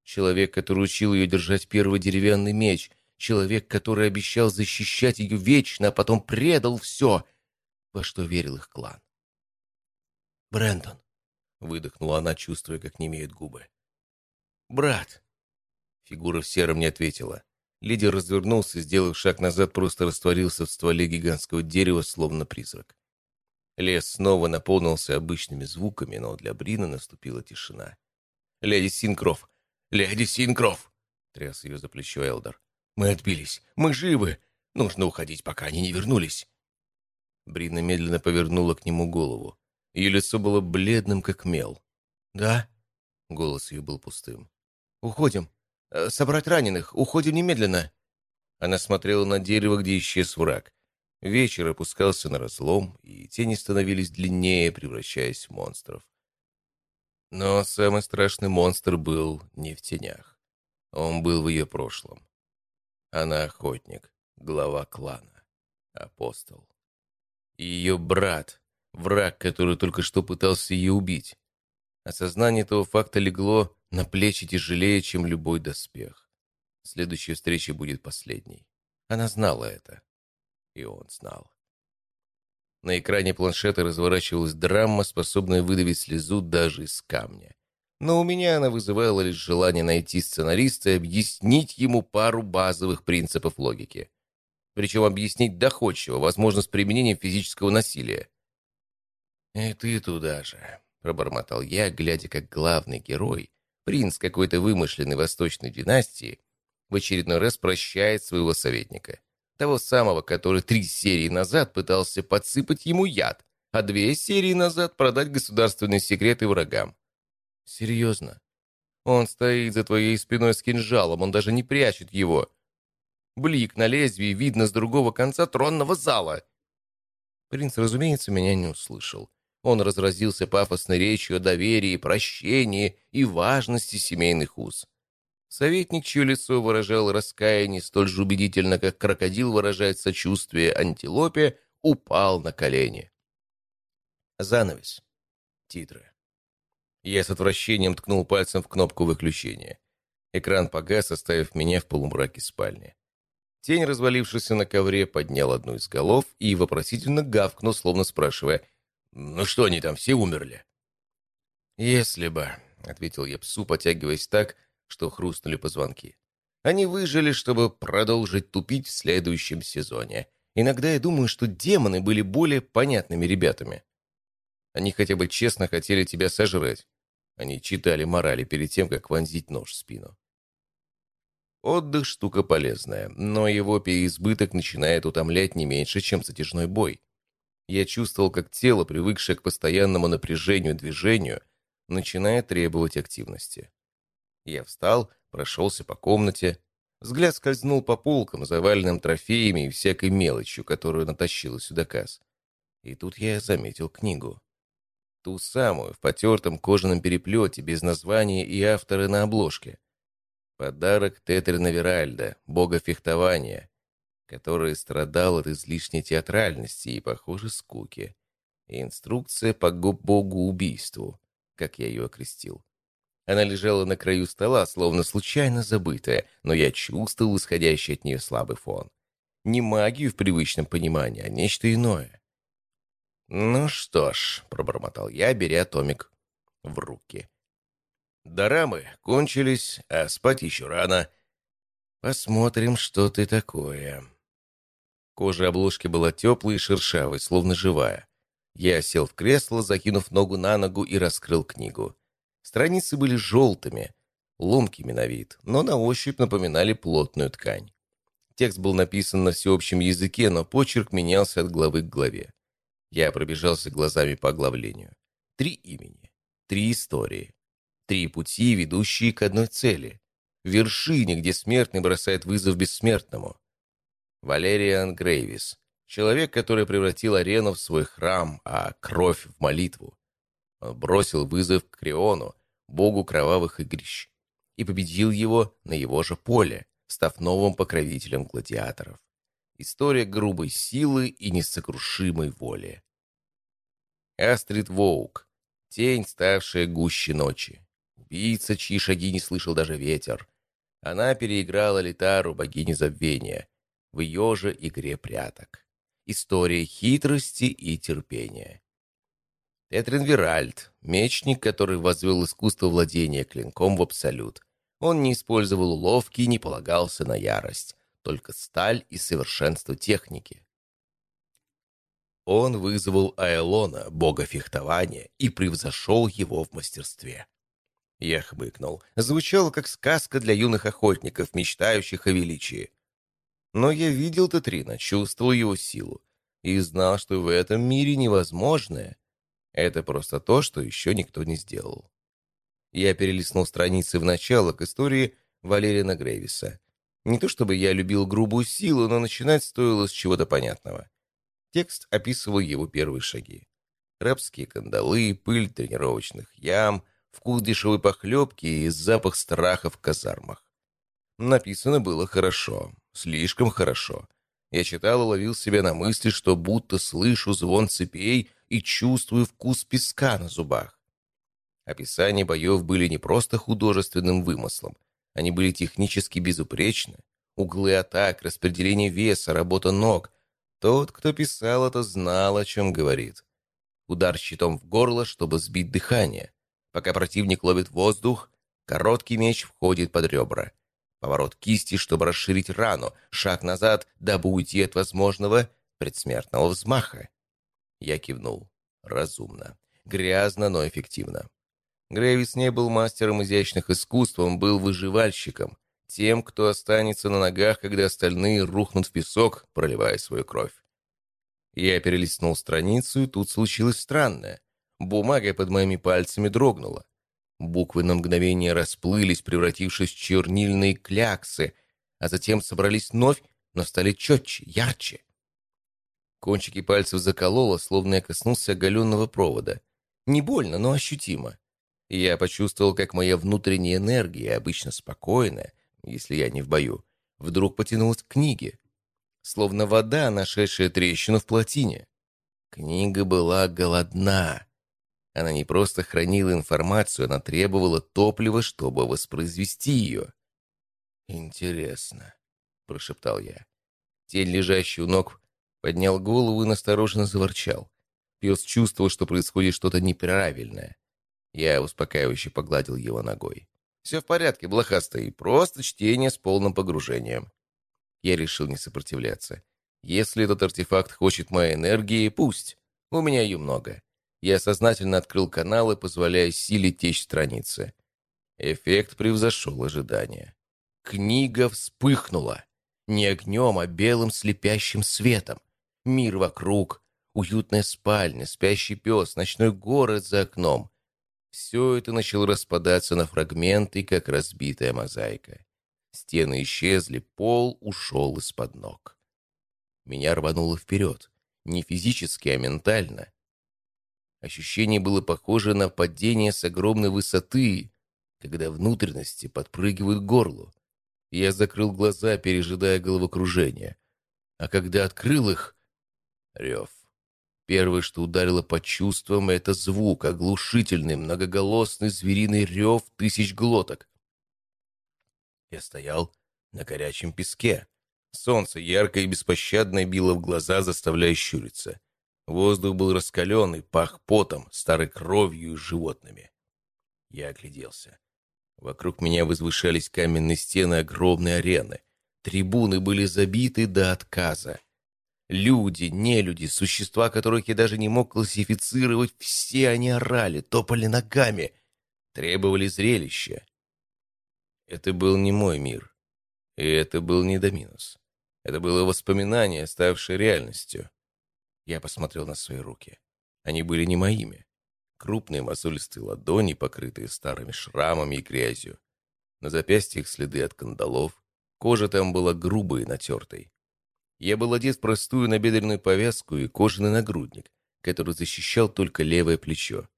Человек, который учил ее держать первый деревянный меч. Человек, который обещал защищать ее вечно, а потом предал все — во что верил их клан. «Брэндон», — выдохнула она, чувствуя, как немеют губы. «Брат!» Фигура в сером не ответила. Лидер развернулся, сделав шаг назад, просто растворился в стволе гигантского дерева, словно призрак. Лес снова наполнился обычными звуками, но для Брина наступила тишина. «Леди Синкров! Леди Синкров!» — тряс ее за плечо Элдор. «Мы отбились! Мы живы! Нужно уходить, пока они не вернулись». Брина медленно повернула к нему голову. Ее лицо было бледным, как мел. «Да?» Голос ее был пустым. «Уходим. Э, собрать раненых. Уходим немедленно». Она смотрела на дерево, где исчез враг. Вечер опускался на разлом, и тени становились длиннее, превращаясь в монстров. Но самый страшный монстр был не в тенях. Он был в ее прошлом. Она охотник, глава клана, апостол. И ее брат, враг, который только что пытался ее убить. Осознание этого факта легло на плечи тяжелее, чем любой доспех. Следующая встреча будет последней. Она знала это. И он знал. На экране планшета разворачивалась драма, способная выдавить слезу даже из камня. Но у меня она вызывала лишь желание найти сценариста и объяснить ему пару базовых принципов логики. Причем объяснить доходчиво, возможно, с применением физического насилия. «И ты туда же», — пробормотал я, глядя, как главный герой, принц какой-то вымышленной восточной династии, в очередной раз прощает своего советника. Того самого, который три серии назад пытался подсыпать ему яд, а две серии назад продать государственные секреты врагам. Серьезно. Он стоит за твоей спиной с кинжалом, он даже не прячет его. Блик на лезвии видно с другого конца тронного зала. Принц, разумеется, меня не услышал. Он разразился пафосной речью о доверии, прощении и важности семейных уз. Советник, чье лицо выражало раскаяние столь же убедительно, как крокодил выражает сочувствие антилопе, упал на колени. Занавес. Титры. Я с отвращением ткнул пальцем в кнопку выключения. Экран погас, оставив меня в полумраке спальни. Тень, развалившаяся на ковре, поднял одну из голов и вопросительно гавкнул, словно спрашивая, «Ну что, они там все умерли?» «Если бы», — ответил я псу, потягиваясь так, что хрустнули позвонки. Они выжили, чтобы продолжить тупить в следующем сезоне. Иногда я думаю, что демоны были более понятными ребятами. Они хотя бы честно хотели тебя сожрать. Они читали морали перед тем, как вонзить нож в спину. Отдых – штука полезная, но его переизбыток начинает утомлять не меньше, чем затяжной бой. Я чувствовал, как тело, привыкшее к постоянному напряжению движению, начинает требовать активности. Я встал, прошелся по комнате. Взгляд скользнул по полкам, заваленным трофеями и всякой мелочью, которую натащила сюда Каз. И тут я заметил книгу. Ту самую, в потертом кожаном переплете, без названия и автора на обложке. Подарок Тетрина Веральда, бога фехтования, который страдал от излишней театральности и, похоже, скуки. И инструкция по богу убийству, как я ее окрестил. Она лежала на краю стола, словно случайно забытая, но я чувствовал исходящий от нее слабый фон. Не магию в привычном понимании, а нечто иное. «Ну что ж», — пробормотал я, беря томик в руки. «Дорамы кончились, а спать еще рано. Посмотрим, что ты такое». Кожа обложки была теплой и шершавой, словно живая. Я сел в кресло, закинув ногу на ногу и раскрыл книгу. Страницы были желтыми, ломкими на вид, но на ощупь напоминали плотную ткань. Текст был написан на всеобщем языке, но почерк менялся от главы к главе. Я пробежался глазами по оглавлению. Три имени, три истории, три пути, ведущие к одной цели. Вершине, где смертный бросает вызов бессмертному. Валериан Грейвис. Человек, который превратил арену в свой храм, а кровь в молитву. Он бросил вызов к Криону, богу кровавых игрищ, и победил его на его же поле, став новым покровителем гладиаторов. История грубой силы и несокрушимой воли. Астрид Воук. Тень, ставшая гуще ночи. Убийца, чьи шаги не слышал даже ветер. Она переиграла Литару, богини забвения, в ее же игре пряток. История хитрости и терпения. Этрин Веральд, мечник, который возвел искусство владения клинком в абсолют. Он не использовал уловки и не полагался на ярость, только сталь и совершенство техники. Он вызвал Аэлона, бога фехтования, и превзошел его в мастерстве. Я хмыкнул. Звучало, как сказка для юных охотников, мечтающих о величии. Но я видел Тетрина, чувствовал его силу и знал, что в этом мире невозможное — это просто то, что еще никто не сделал. Я перелистнул страницы в начало к истории Валерина Грейвиса. Не то чтобы я любил грубую силу, но начинать стоило с чего-то понятного. Текст описывал его первые шаги. Рабские кандалы, пыль тренировочных ям, вкус дешевой похлебки и запах страха в казармах. Написано было хорошо, слишком хорошо. Я читал и ловил себя на мысли, что будто слышу звон цепей и чувствую вкус песка на зубах. Описания боев были не просто художественным вымыслом, они были технически безупречны. Углы атак, распределение веса, работа ног. Тот, кто писал это, знал, о чем говорит. Удар щитом в горло, чтобы сбить дыхание. Пока противник ловит воздух, короткий меч входит под ребра. Поворот кисти, чтобы расширить рану, шаг назад, дабы уйти от возможного предсмертного взмаха. Я кивнул. Разумно. Грязно, но эффективно. Грейвис не был мастером изящных искусств, он был выживальщиком, тем, кто останется на ногах, когда остальные рухнут в песок, проливая свою кровь. Я перелистнул страницу, и тут случилось странное. Бумага под моими пальцами дрогнула. Буквы на мгновение расплылись, превратившись в чернильные кляксы, а затем собрались вновь, но стали четче, ярче. Кончики пальцев закололо, словно я коснулся оголенного провода. Не больно, но ощутимо. Я почувствовал, как моя внутренняя энергия, обычно спокойная, если я не в бою, вдруг потянулась к книге. Словно вода, нашедшая трещину в плотине. Книга была голодна. Она не просто хранила информацию, она требовала топлива, чтобы воспроизвести ее. «Интересно», — прошептал я. Тень, лежащий у ног, поднял голову и настороженно заворчал. Пес чувствовал, что происходит что-то неправильное. Я успокаивающе погладил его ногой. «Все в порядке, блохастый, просто чтение с полным погружением». Я решил не сопротивляться. Если этот артефакт хочет моей энергии, пусть. У меня ее много. Я сознательно открыл каналы, позволяя силе течь страницы. Эффект превзошел ожидания. Книга вспыхнула. Не огнем, а белым слепящим светом. Мир вокруг, уютная спальня, спящий пес, ночной город за окном. Все это начало распадаться на фрагменты, как разбитая мозаика. Стены исчезли, пол ушел из-под ног. Меня рвануло вперед. Не физически, а ментально. Ощущение было похоже на падение с огромной высоты, когда внутренности подпрыгивают к горлу. Я закрыл глаза, пережидая головокружение. А когда открыл их... Рев. Первое, что ударило по чувствам, это звук, оглушительный, многоголосный звериный рев тысяч глоток. Я стоял на горячем песке. Солнце ярко и беспощадно било в глаза, заставляя щуриться. Воздух был раскаленный, пах потом, старой кровью и животными. Я огляделся. Вокруг меня возвышались каменные стены огромной арены. Трибуны были забиты до отказа. Люди, нелюди, существа, которых я даже не мог классифицировать, все они орали, топали ногами, требовали зрелища. Это был не мой мир. И это был не Доминус. Это было воспоминание, ставшее реальностью. Я посмотрел на свои руки. Они были не моими. Крупные мозолистые ладони, покрытые старыми шрамами и грязью. На запястьях следы от кандалов. Кожа там была грубой и натертой. Я был одет в простую набедренную повязку и кожаный нагрудник, который защищал только левое плечо.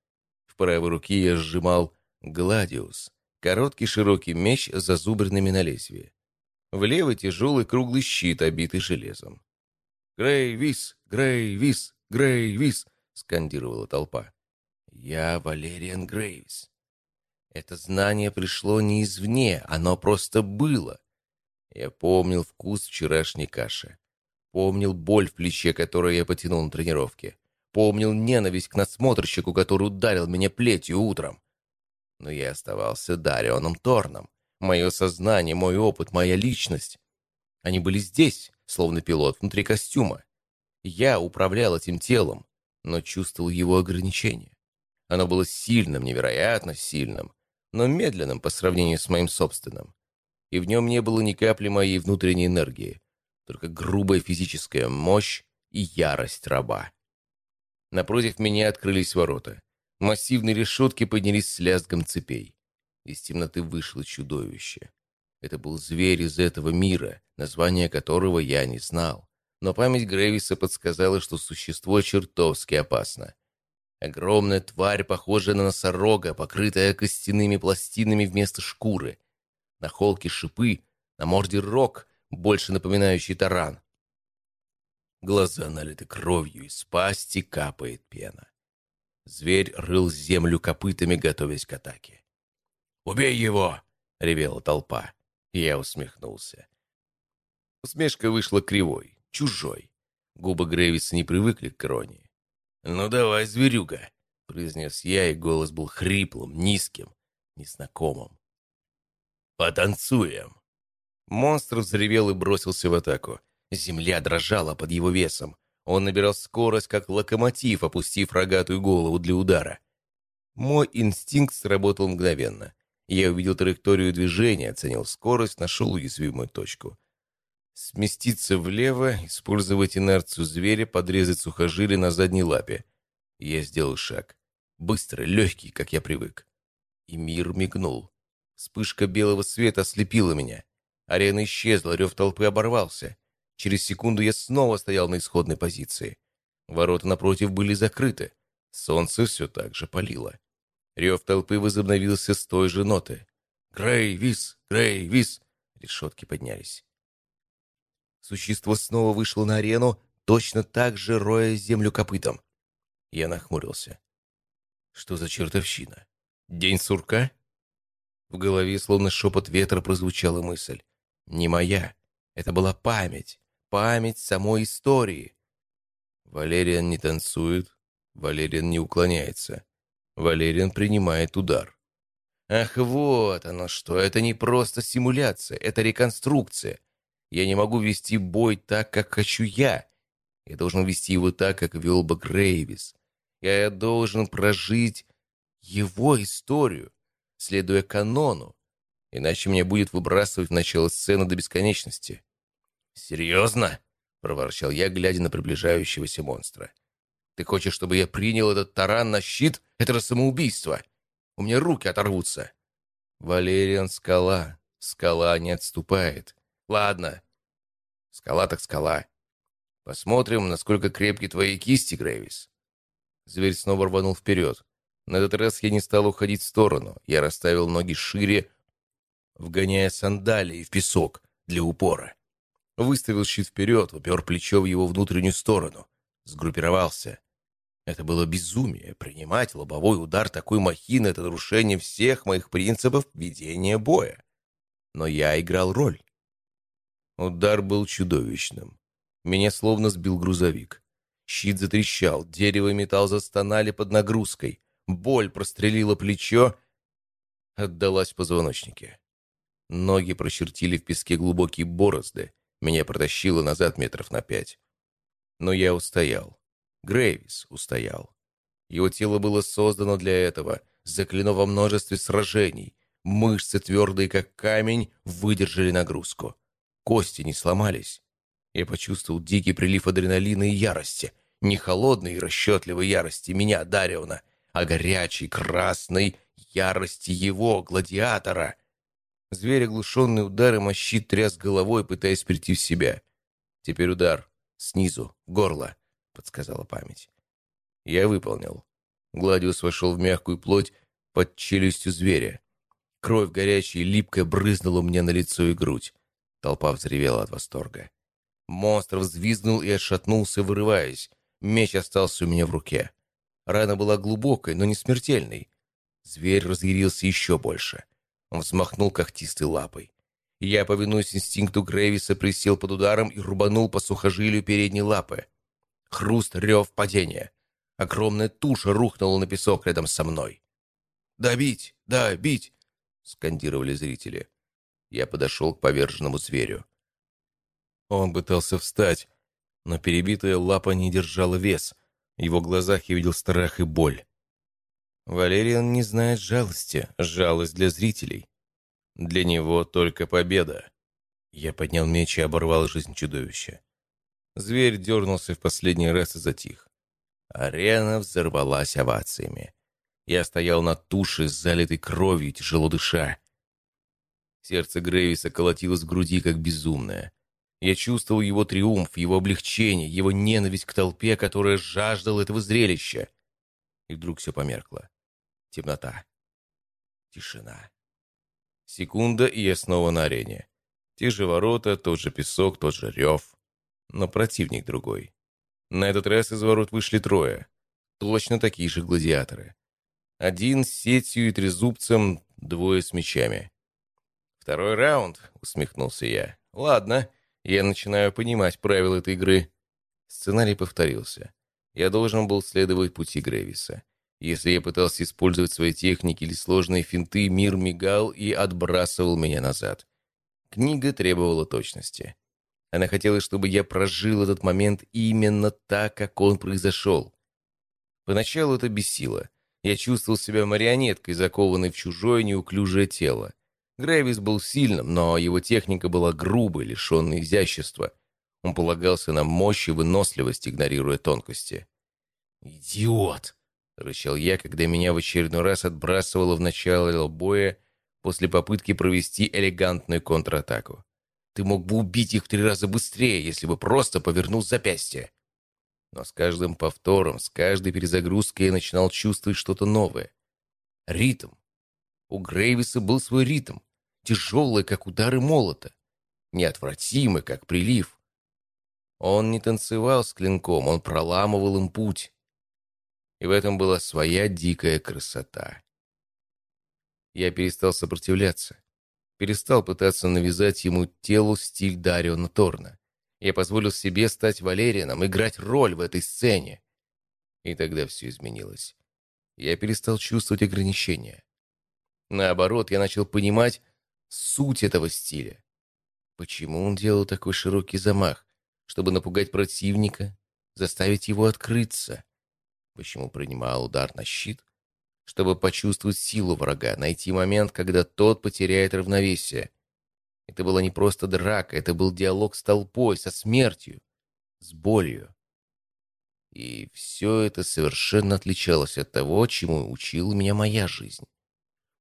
В правой руке я сжимал «Гладиус», короткий широкий меч с зазубренными на лезвие. В левый тяжелый круглый щит, обитый железом. «Грейвис! Грейвис! Грейвис!» — скандировала толпа. «Я Валериан Грейвис». Это знание пришло не извне, оно просто было. Я помнил вкус вчерашней каши. Помнил боль в плече, которую я потянул на тренировке. Помнил ненависть к надсмотрщику, который ударил меня плетью утром. Но я оставался Дарионом Торном. Мое сознание, мой опыт, моя личность. Они были здесь, словно пилот внутри костюма. Я управлял этим телом, но чувствовал его ограничения. Оно было сильным, невероятно сильным, но медленным по сравнению с моим собственным. И в нем не было ни капли моей внутренней энергии, только грубая физическая мощь и ярость раба. Напротив меня открылись ворота. Массивные решетки поднялись с лязгом цепей. Из темноты вышло чудовище. Это был зверь из этого мира, название которого я не знал. Но память Грэвиса подсказала, что существо чертовски опасно. Огромная тварь, похожая на носорога, покрытая костяными пластинами вместо шкуры. На холке шипы, на морде рог, больше напоминающий таран. Глаза налиты кровью, из пасти капает пена. Зверь рыл землю копытами, готовясь к атаке. «Убей его!» — ревела толпа. Я усмехнулся. Усмешка вышла кривой, чужой. Губы Грэвиса не привыкли к кроне. «Ну давай, зверюга!» — произнес я, и голос был хриплым, низким, незнакомым. «Потанцуем!» Монстр взревел и бросился в атаку. Земля дрожала под его весом. Он набирал скорость, как локомотив, опустив рогатую голову для удара. Мой инстинкт сработал мгновенно. Я увидел траекторию движения, оценил скорость, нашел уязвимую точку. Сместиться влево, использовать инерцию зверя, подрезать сухожилие на задней лапе. Я сделал шаг. Быстрый, легкий, как я привык. И мир мигнул. Вспышка белого света ослепила меня. Арена исчезла, рев толпы оборвался. Через секунду я снова стоял на исходной позиции. Ворота напротив были закрыты. Солнце все так же палило. Рев толпы возобновился с той же ноты. «Грейвис! Грейвис!» Решетки поднялись. Существо снова вышло на арену, точно так же роя землю копытом. Я нахмурился. Что за чертовщина? День сурка? В голове, словно шепот ветра, прозвучала мысль. Не моя. Это была память. Память самой истории. Валериан не танцует. Валериан не уклоняется. Валериан принимает удар. Ах, вот оно что. Это не просто симуляция. Это реконструкция. Я не могу вести бой так, как хочу я. Я должен вести его так, как вел бы Грейвис. Я должен прожить его историю, следуя канону, иначе мне будет выбрасывать в начало сцены до бесконечности. «Серьезно?» — проворчал я, глядя на приближающегося монстра. «Ты хочешь, чтобы я принял этот таран на щит? Это же самоубийство! У меня руки оторвутся!» «Валериан — скала. Скала не отступает. Ладно. Скала так скала. Посмотрим, насколько крепки твои кисти, Грэвис». Зверь снова рванул вперед. На этот раз я не стал уходить в сторону. Я расставил ноги шире, вгоняя сандалии в песок для упора. Выставил щит вперед, упер плечо в его внутреннюю сторону. Сгруппировался. Это было безумие. Принимать лобовой удар такой махины — это нарушение всех моих принципов ведения боя. Но я играл роль. Удар был чудовищным. Меня словно сбил грузовик. Щит затрещал, дерево и металл застонали под нагрузкой. Боль прострелила плечо, отдалась в позвоночнике. Ноги прочертили в песке глубокие борозды. Меня протащило назад метров на пять. Но я устоял. Грейвис устоял. Его тело было создано для этого, заклено во множестве сражений. Мышцы, твердые как камень, выдержали нагрузку. Кости не сломались. Я почувствовал дикий прилив адреналина и ярости. Не холодной и расчетливой ярости меня, Дариона, а горячей, красной ярости его, гладиатора. Зверь, оглушенный ударом, о тряс головой, пытаясь прийти в себя. Теперь удар. Снизу, горло, подсказала память. Я выполнил. Гладиус вошел в мягкую плоть под челюстью зверя. Кровь горячая и липкая брызнула мне на лицо и грудь. Толпа взревела от восторга. Монстр взвизгнул и отшатнулся, вырываясь. Меч остался у меня в руке. Рана была глубокой, но не смертельной. Зверь разъярился еще больше. Он взмахнул когтистой лапой. Я, повинуясь инстинкту Грэвиса, присел под ударом и рубанул по сухожилию передней лапы. Хруст, рев, падение. Огромная туша рухнула на песок рядом со мной. «Да бить! Да бить!» — скандировали зрители. Я подошел к поверженному зверю. Он пытался встать, но перебитая лапа не держала вес. В его глазах я видел страх и боль. Валериан не знает жалости, жалость для зрителей. Для него только победа. Я поднял меч и оборвал жизнь чудовища. Зверь дернулся в последний раз и затих. Арена взорвалась овациями. Я стоял на туше, залитой кровью, тяжело дыша. Сердце Грейвиса колотилось в груди, как безумное. Я чувствовал его триумф, его облегчение, его ненависть к толпе, которая жаждала этого зрелища. И вдруг все померкло. Темнота. Тишина. Секунда, и я снова на арене. Те же ворота, тот же песок, тот же рев. Но противник другой. На этот раз из ворот вышли трое. Точно такие же гладиаторы. Один с сетью и трезубцем, двое с мечами. «Второй раунд», — усмехнулся я. «Ладно, я начинаю понимать правила этой игры». Сценарий повторился. Я должен был следовать пути Грэвиса. Если я пытался использовать свои техники или сложные финты, мир мигал и отбрасывал меня назад. Книга требовала точности. Она хотела, чтобы я прожил этот момент именно так, как он произошел. Поначалу это бесило. Я чувствовал себя марионеткой, закованной в чужое неуклюжее тело. Грэвис был сильным, но его техника была грубой, лишенной изящества. Он полагался на мощь и выносливость, игнорируя тонкости. «Идиот!» — рычал я, когда меня в очередной раз отбрасывало в начало боя после попытки провести элегантную контратаку. «Ты мог бы убить их в три раза быстрее, если бы просто повернул запястье!» Но с каждым повтором, с каждой перезагрузкой я начинал чувствовать что-то новое. Ритм. У Грейвиса был свой ритм, тяжелый, как удары молота, неотвратимый, как прилив. Он не танцевал с клинком, он проламывал им путь. И в этом была своя дикая красота. Я перестал сопротивляться, перестал пытаться навязать ему телу стиль Дариона Торна. Я позволил себе стать Валерианом, играть роль в этой сцене. И тогда все изменилось. Я перестал чувствовать ограничения. Наоборот, я начал понимать суть этого стиля. Почему он делал такой широкий замах? Чтобы напугать противника? Заставить его открыться? Почему принимал удар на щит? Чтобы почувствовать силу врага, найти момент, когда тот потеряет равновесие. Это была не просто драка, это был диалог с толпой, со смертью, с болью. И все это совершенно отличалось от того, чему учила меня моя жизнь.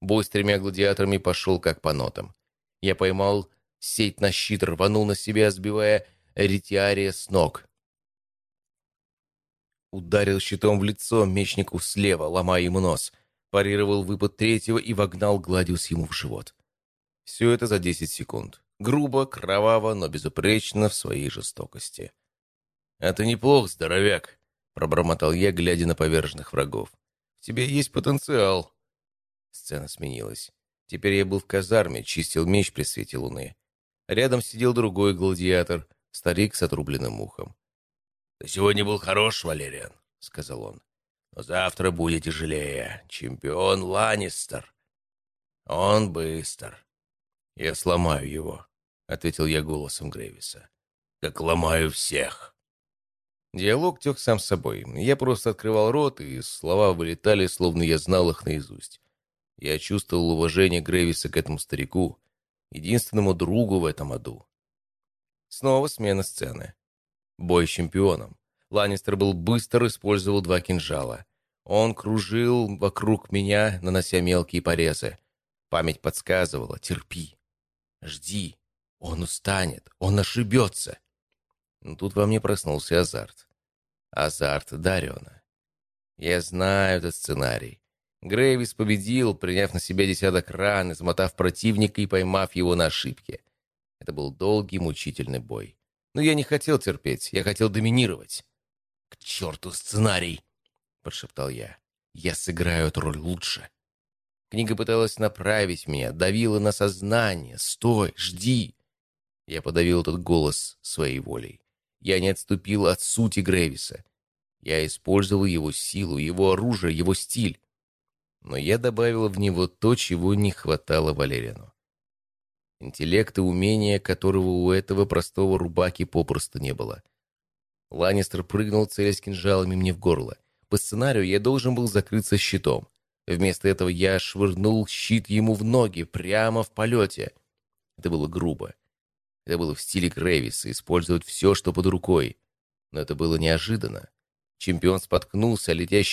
Бой с тремя гладиаторами пошел как по нотам. Я поймал сеть на щит, рванул на себя, сбивая ретиария с ног. Ударил щитом в лицо мечнику слева, ломая ему нос. Парировал выпад третьего и вогнал Гладиус ему в живот. Все это за 10 секунд. Грубо, кроваво, но безупречно в своей жестокости. «Это неплохо, здоровяк», — пробормотал я, глядя на поверженных врагов. «В тебе есть потенциал». Сцена сменилась. Теперь я был в казарме, чистил меч при свете луны. Рядом сидел другой гладиатор, старик с отрубленным ухом. «Ты сегодня был хорош, Валериан», — сказал он. «Но завтра будет тяжелее. Чемпион Ланнистер. Он быстр». «Я сломаю его», — ответил я голосом Грейвиса. «Как ломаю всех». Диалог тек сам собой. Я просто открывал рот, и слова вылетали, словно я знал их наизусть. Я чувствовал уважение Грэвиса к этому старику, единственному другу в этом аду. Снова смена сцены. Бой с чемпионом. Ланнистер был быстр, использовал два кинжала. Он кружил вокруг меня, нанося мелкие порезы. Память подсказывала «терпи, жди, он устанет, он ошибется». Но тут во мне проснулся азарт. Азарт Дариона. Я знаю этот сценарий. Грейвис победил, приняв на себя десяток ран, измотав противника и поймав его на ошибке. Это был долгий, мучительный бой. Но я не хотел терпеть, я хотел доминировать. «К черту сценарий!» — прошептал я. «Я сыграю эту роль лучше». Книга пыталась направить меня, давила на сознание. «Стой, жди!» Я подавил этот голос своей волей. Я не отступил от сути Грейвиса. Я использовал его силу, его оружие, его стиль но я добавил в него то, чего не хватало Валериану. Интеллект и умения, которого у этого простого рубаки попросту не было. Ланнистер прыгнул, целясь кинжалами мне в горло. По сценарию я должен был закрыться щитом. Вместо этого я швырнул щит ему в ноги, прямо в полете. Это было грубо. Это было в стиле Грэвиса, использовать все, что под рукой. Но это было неожиданно. Чемпион споткнулся, летящий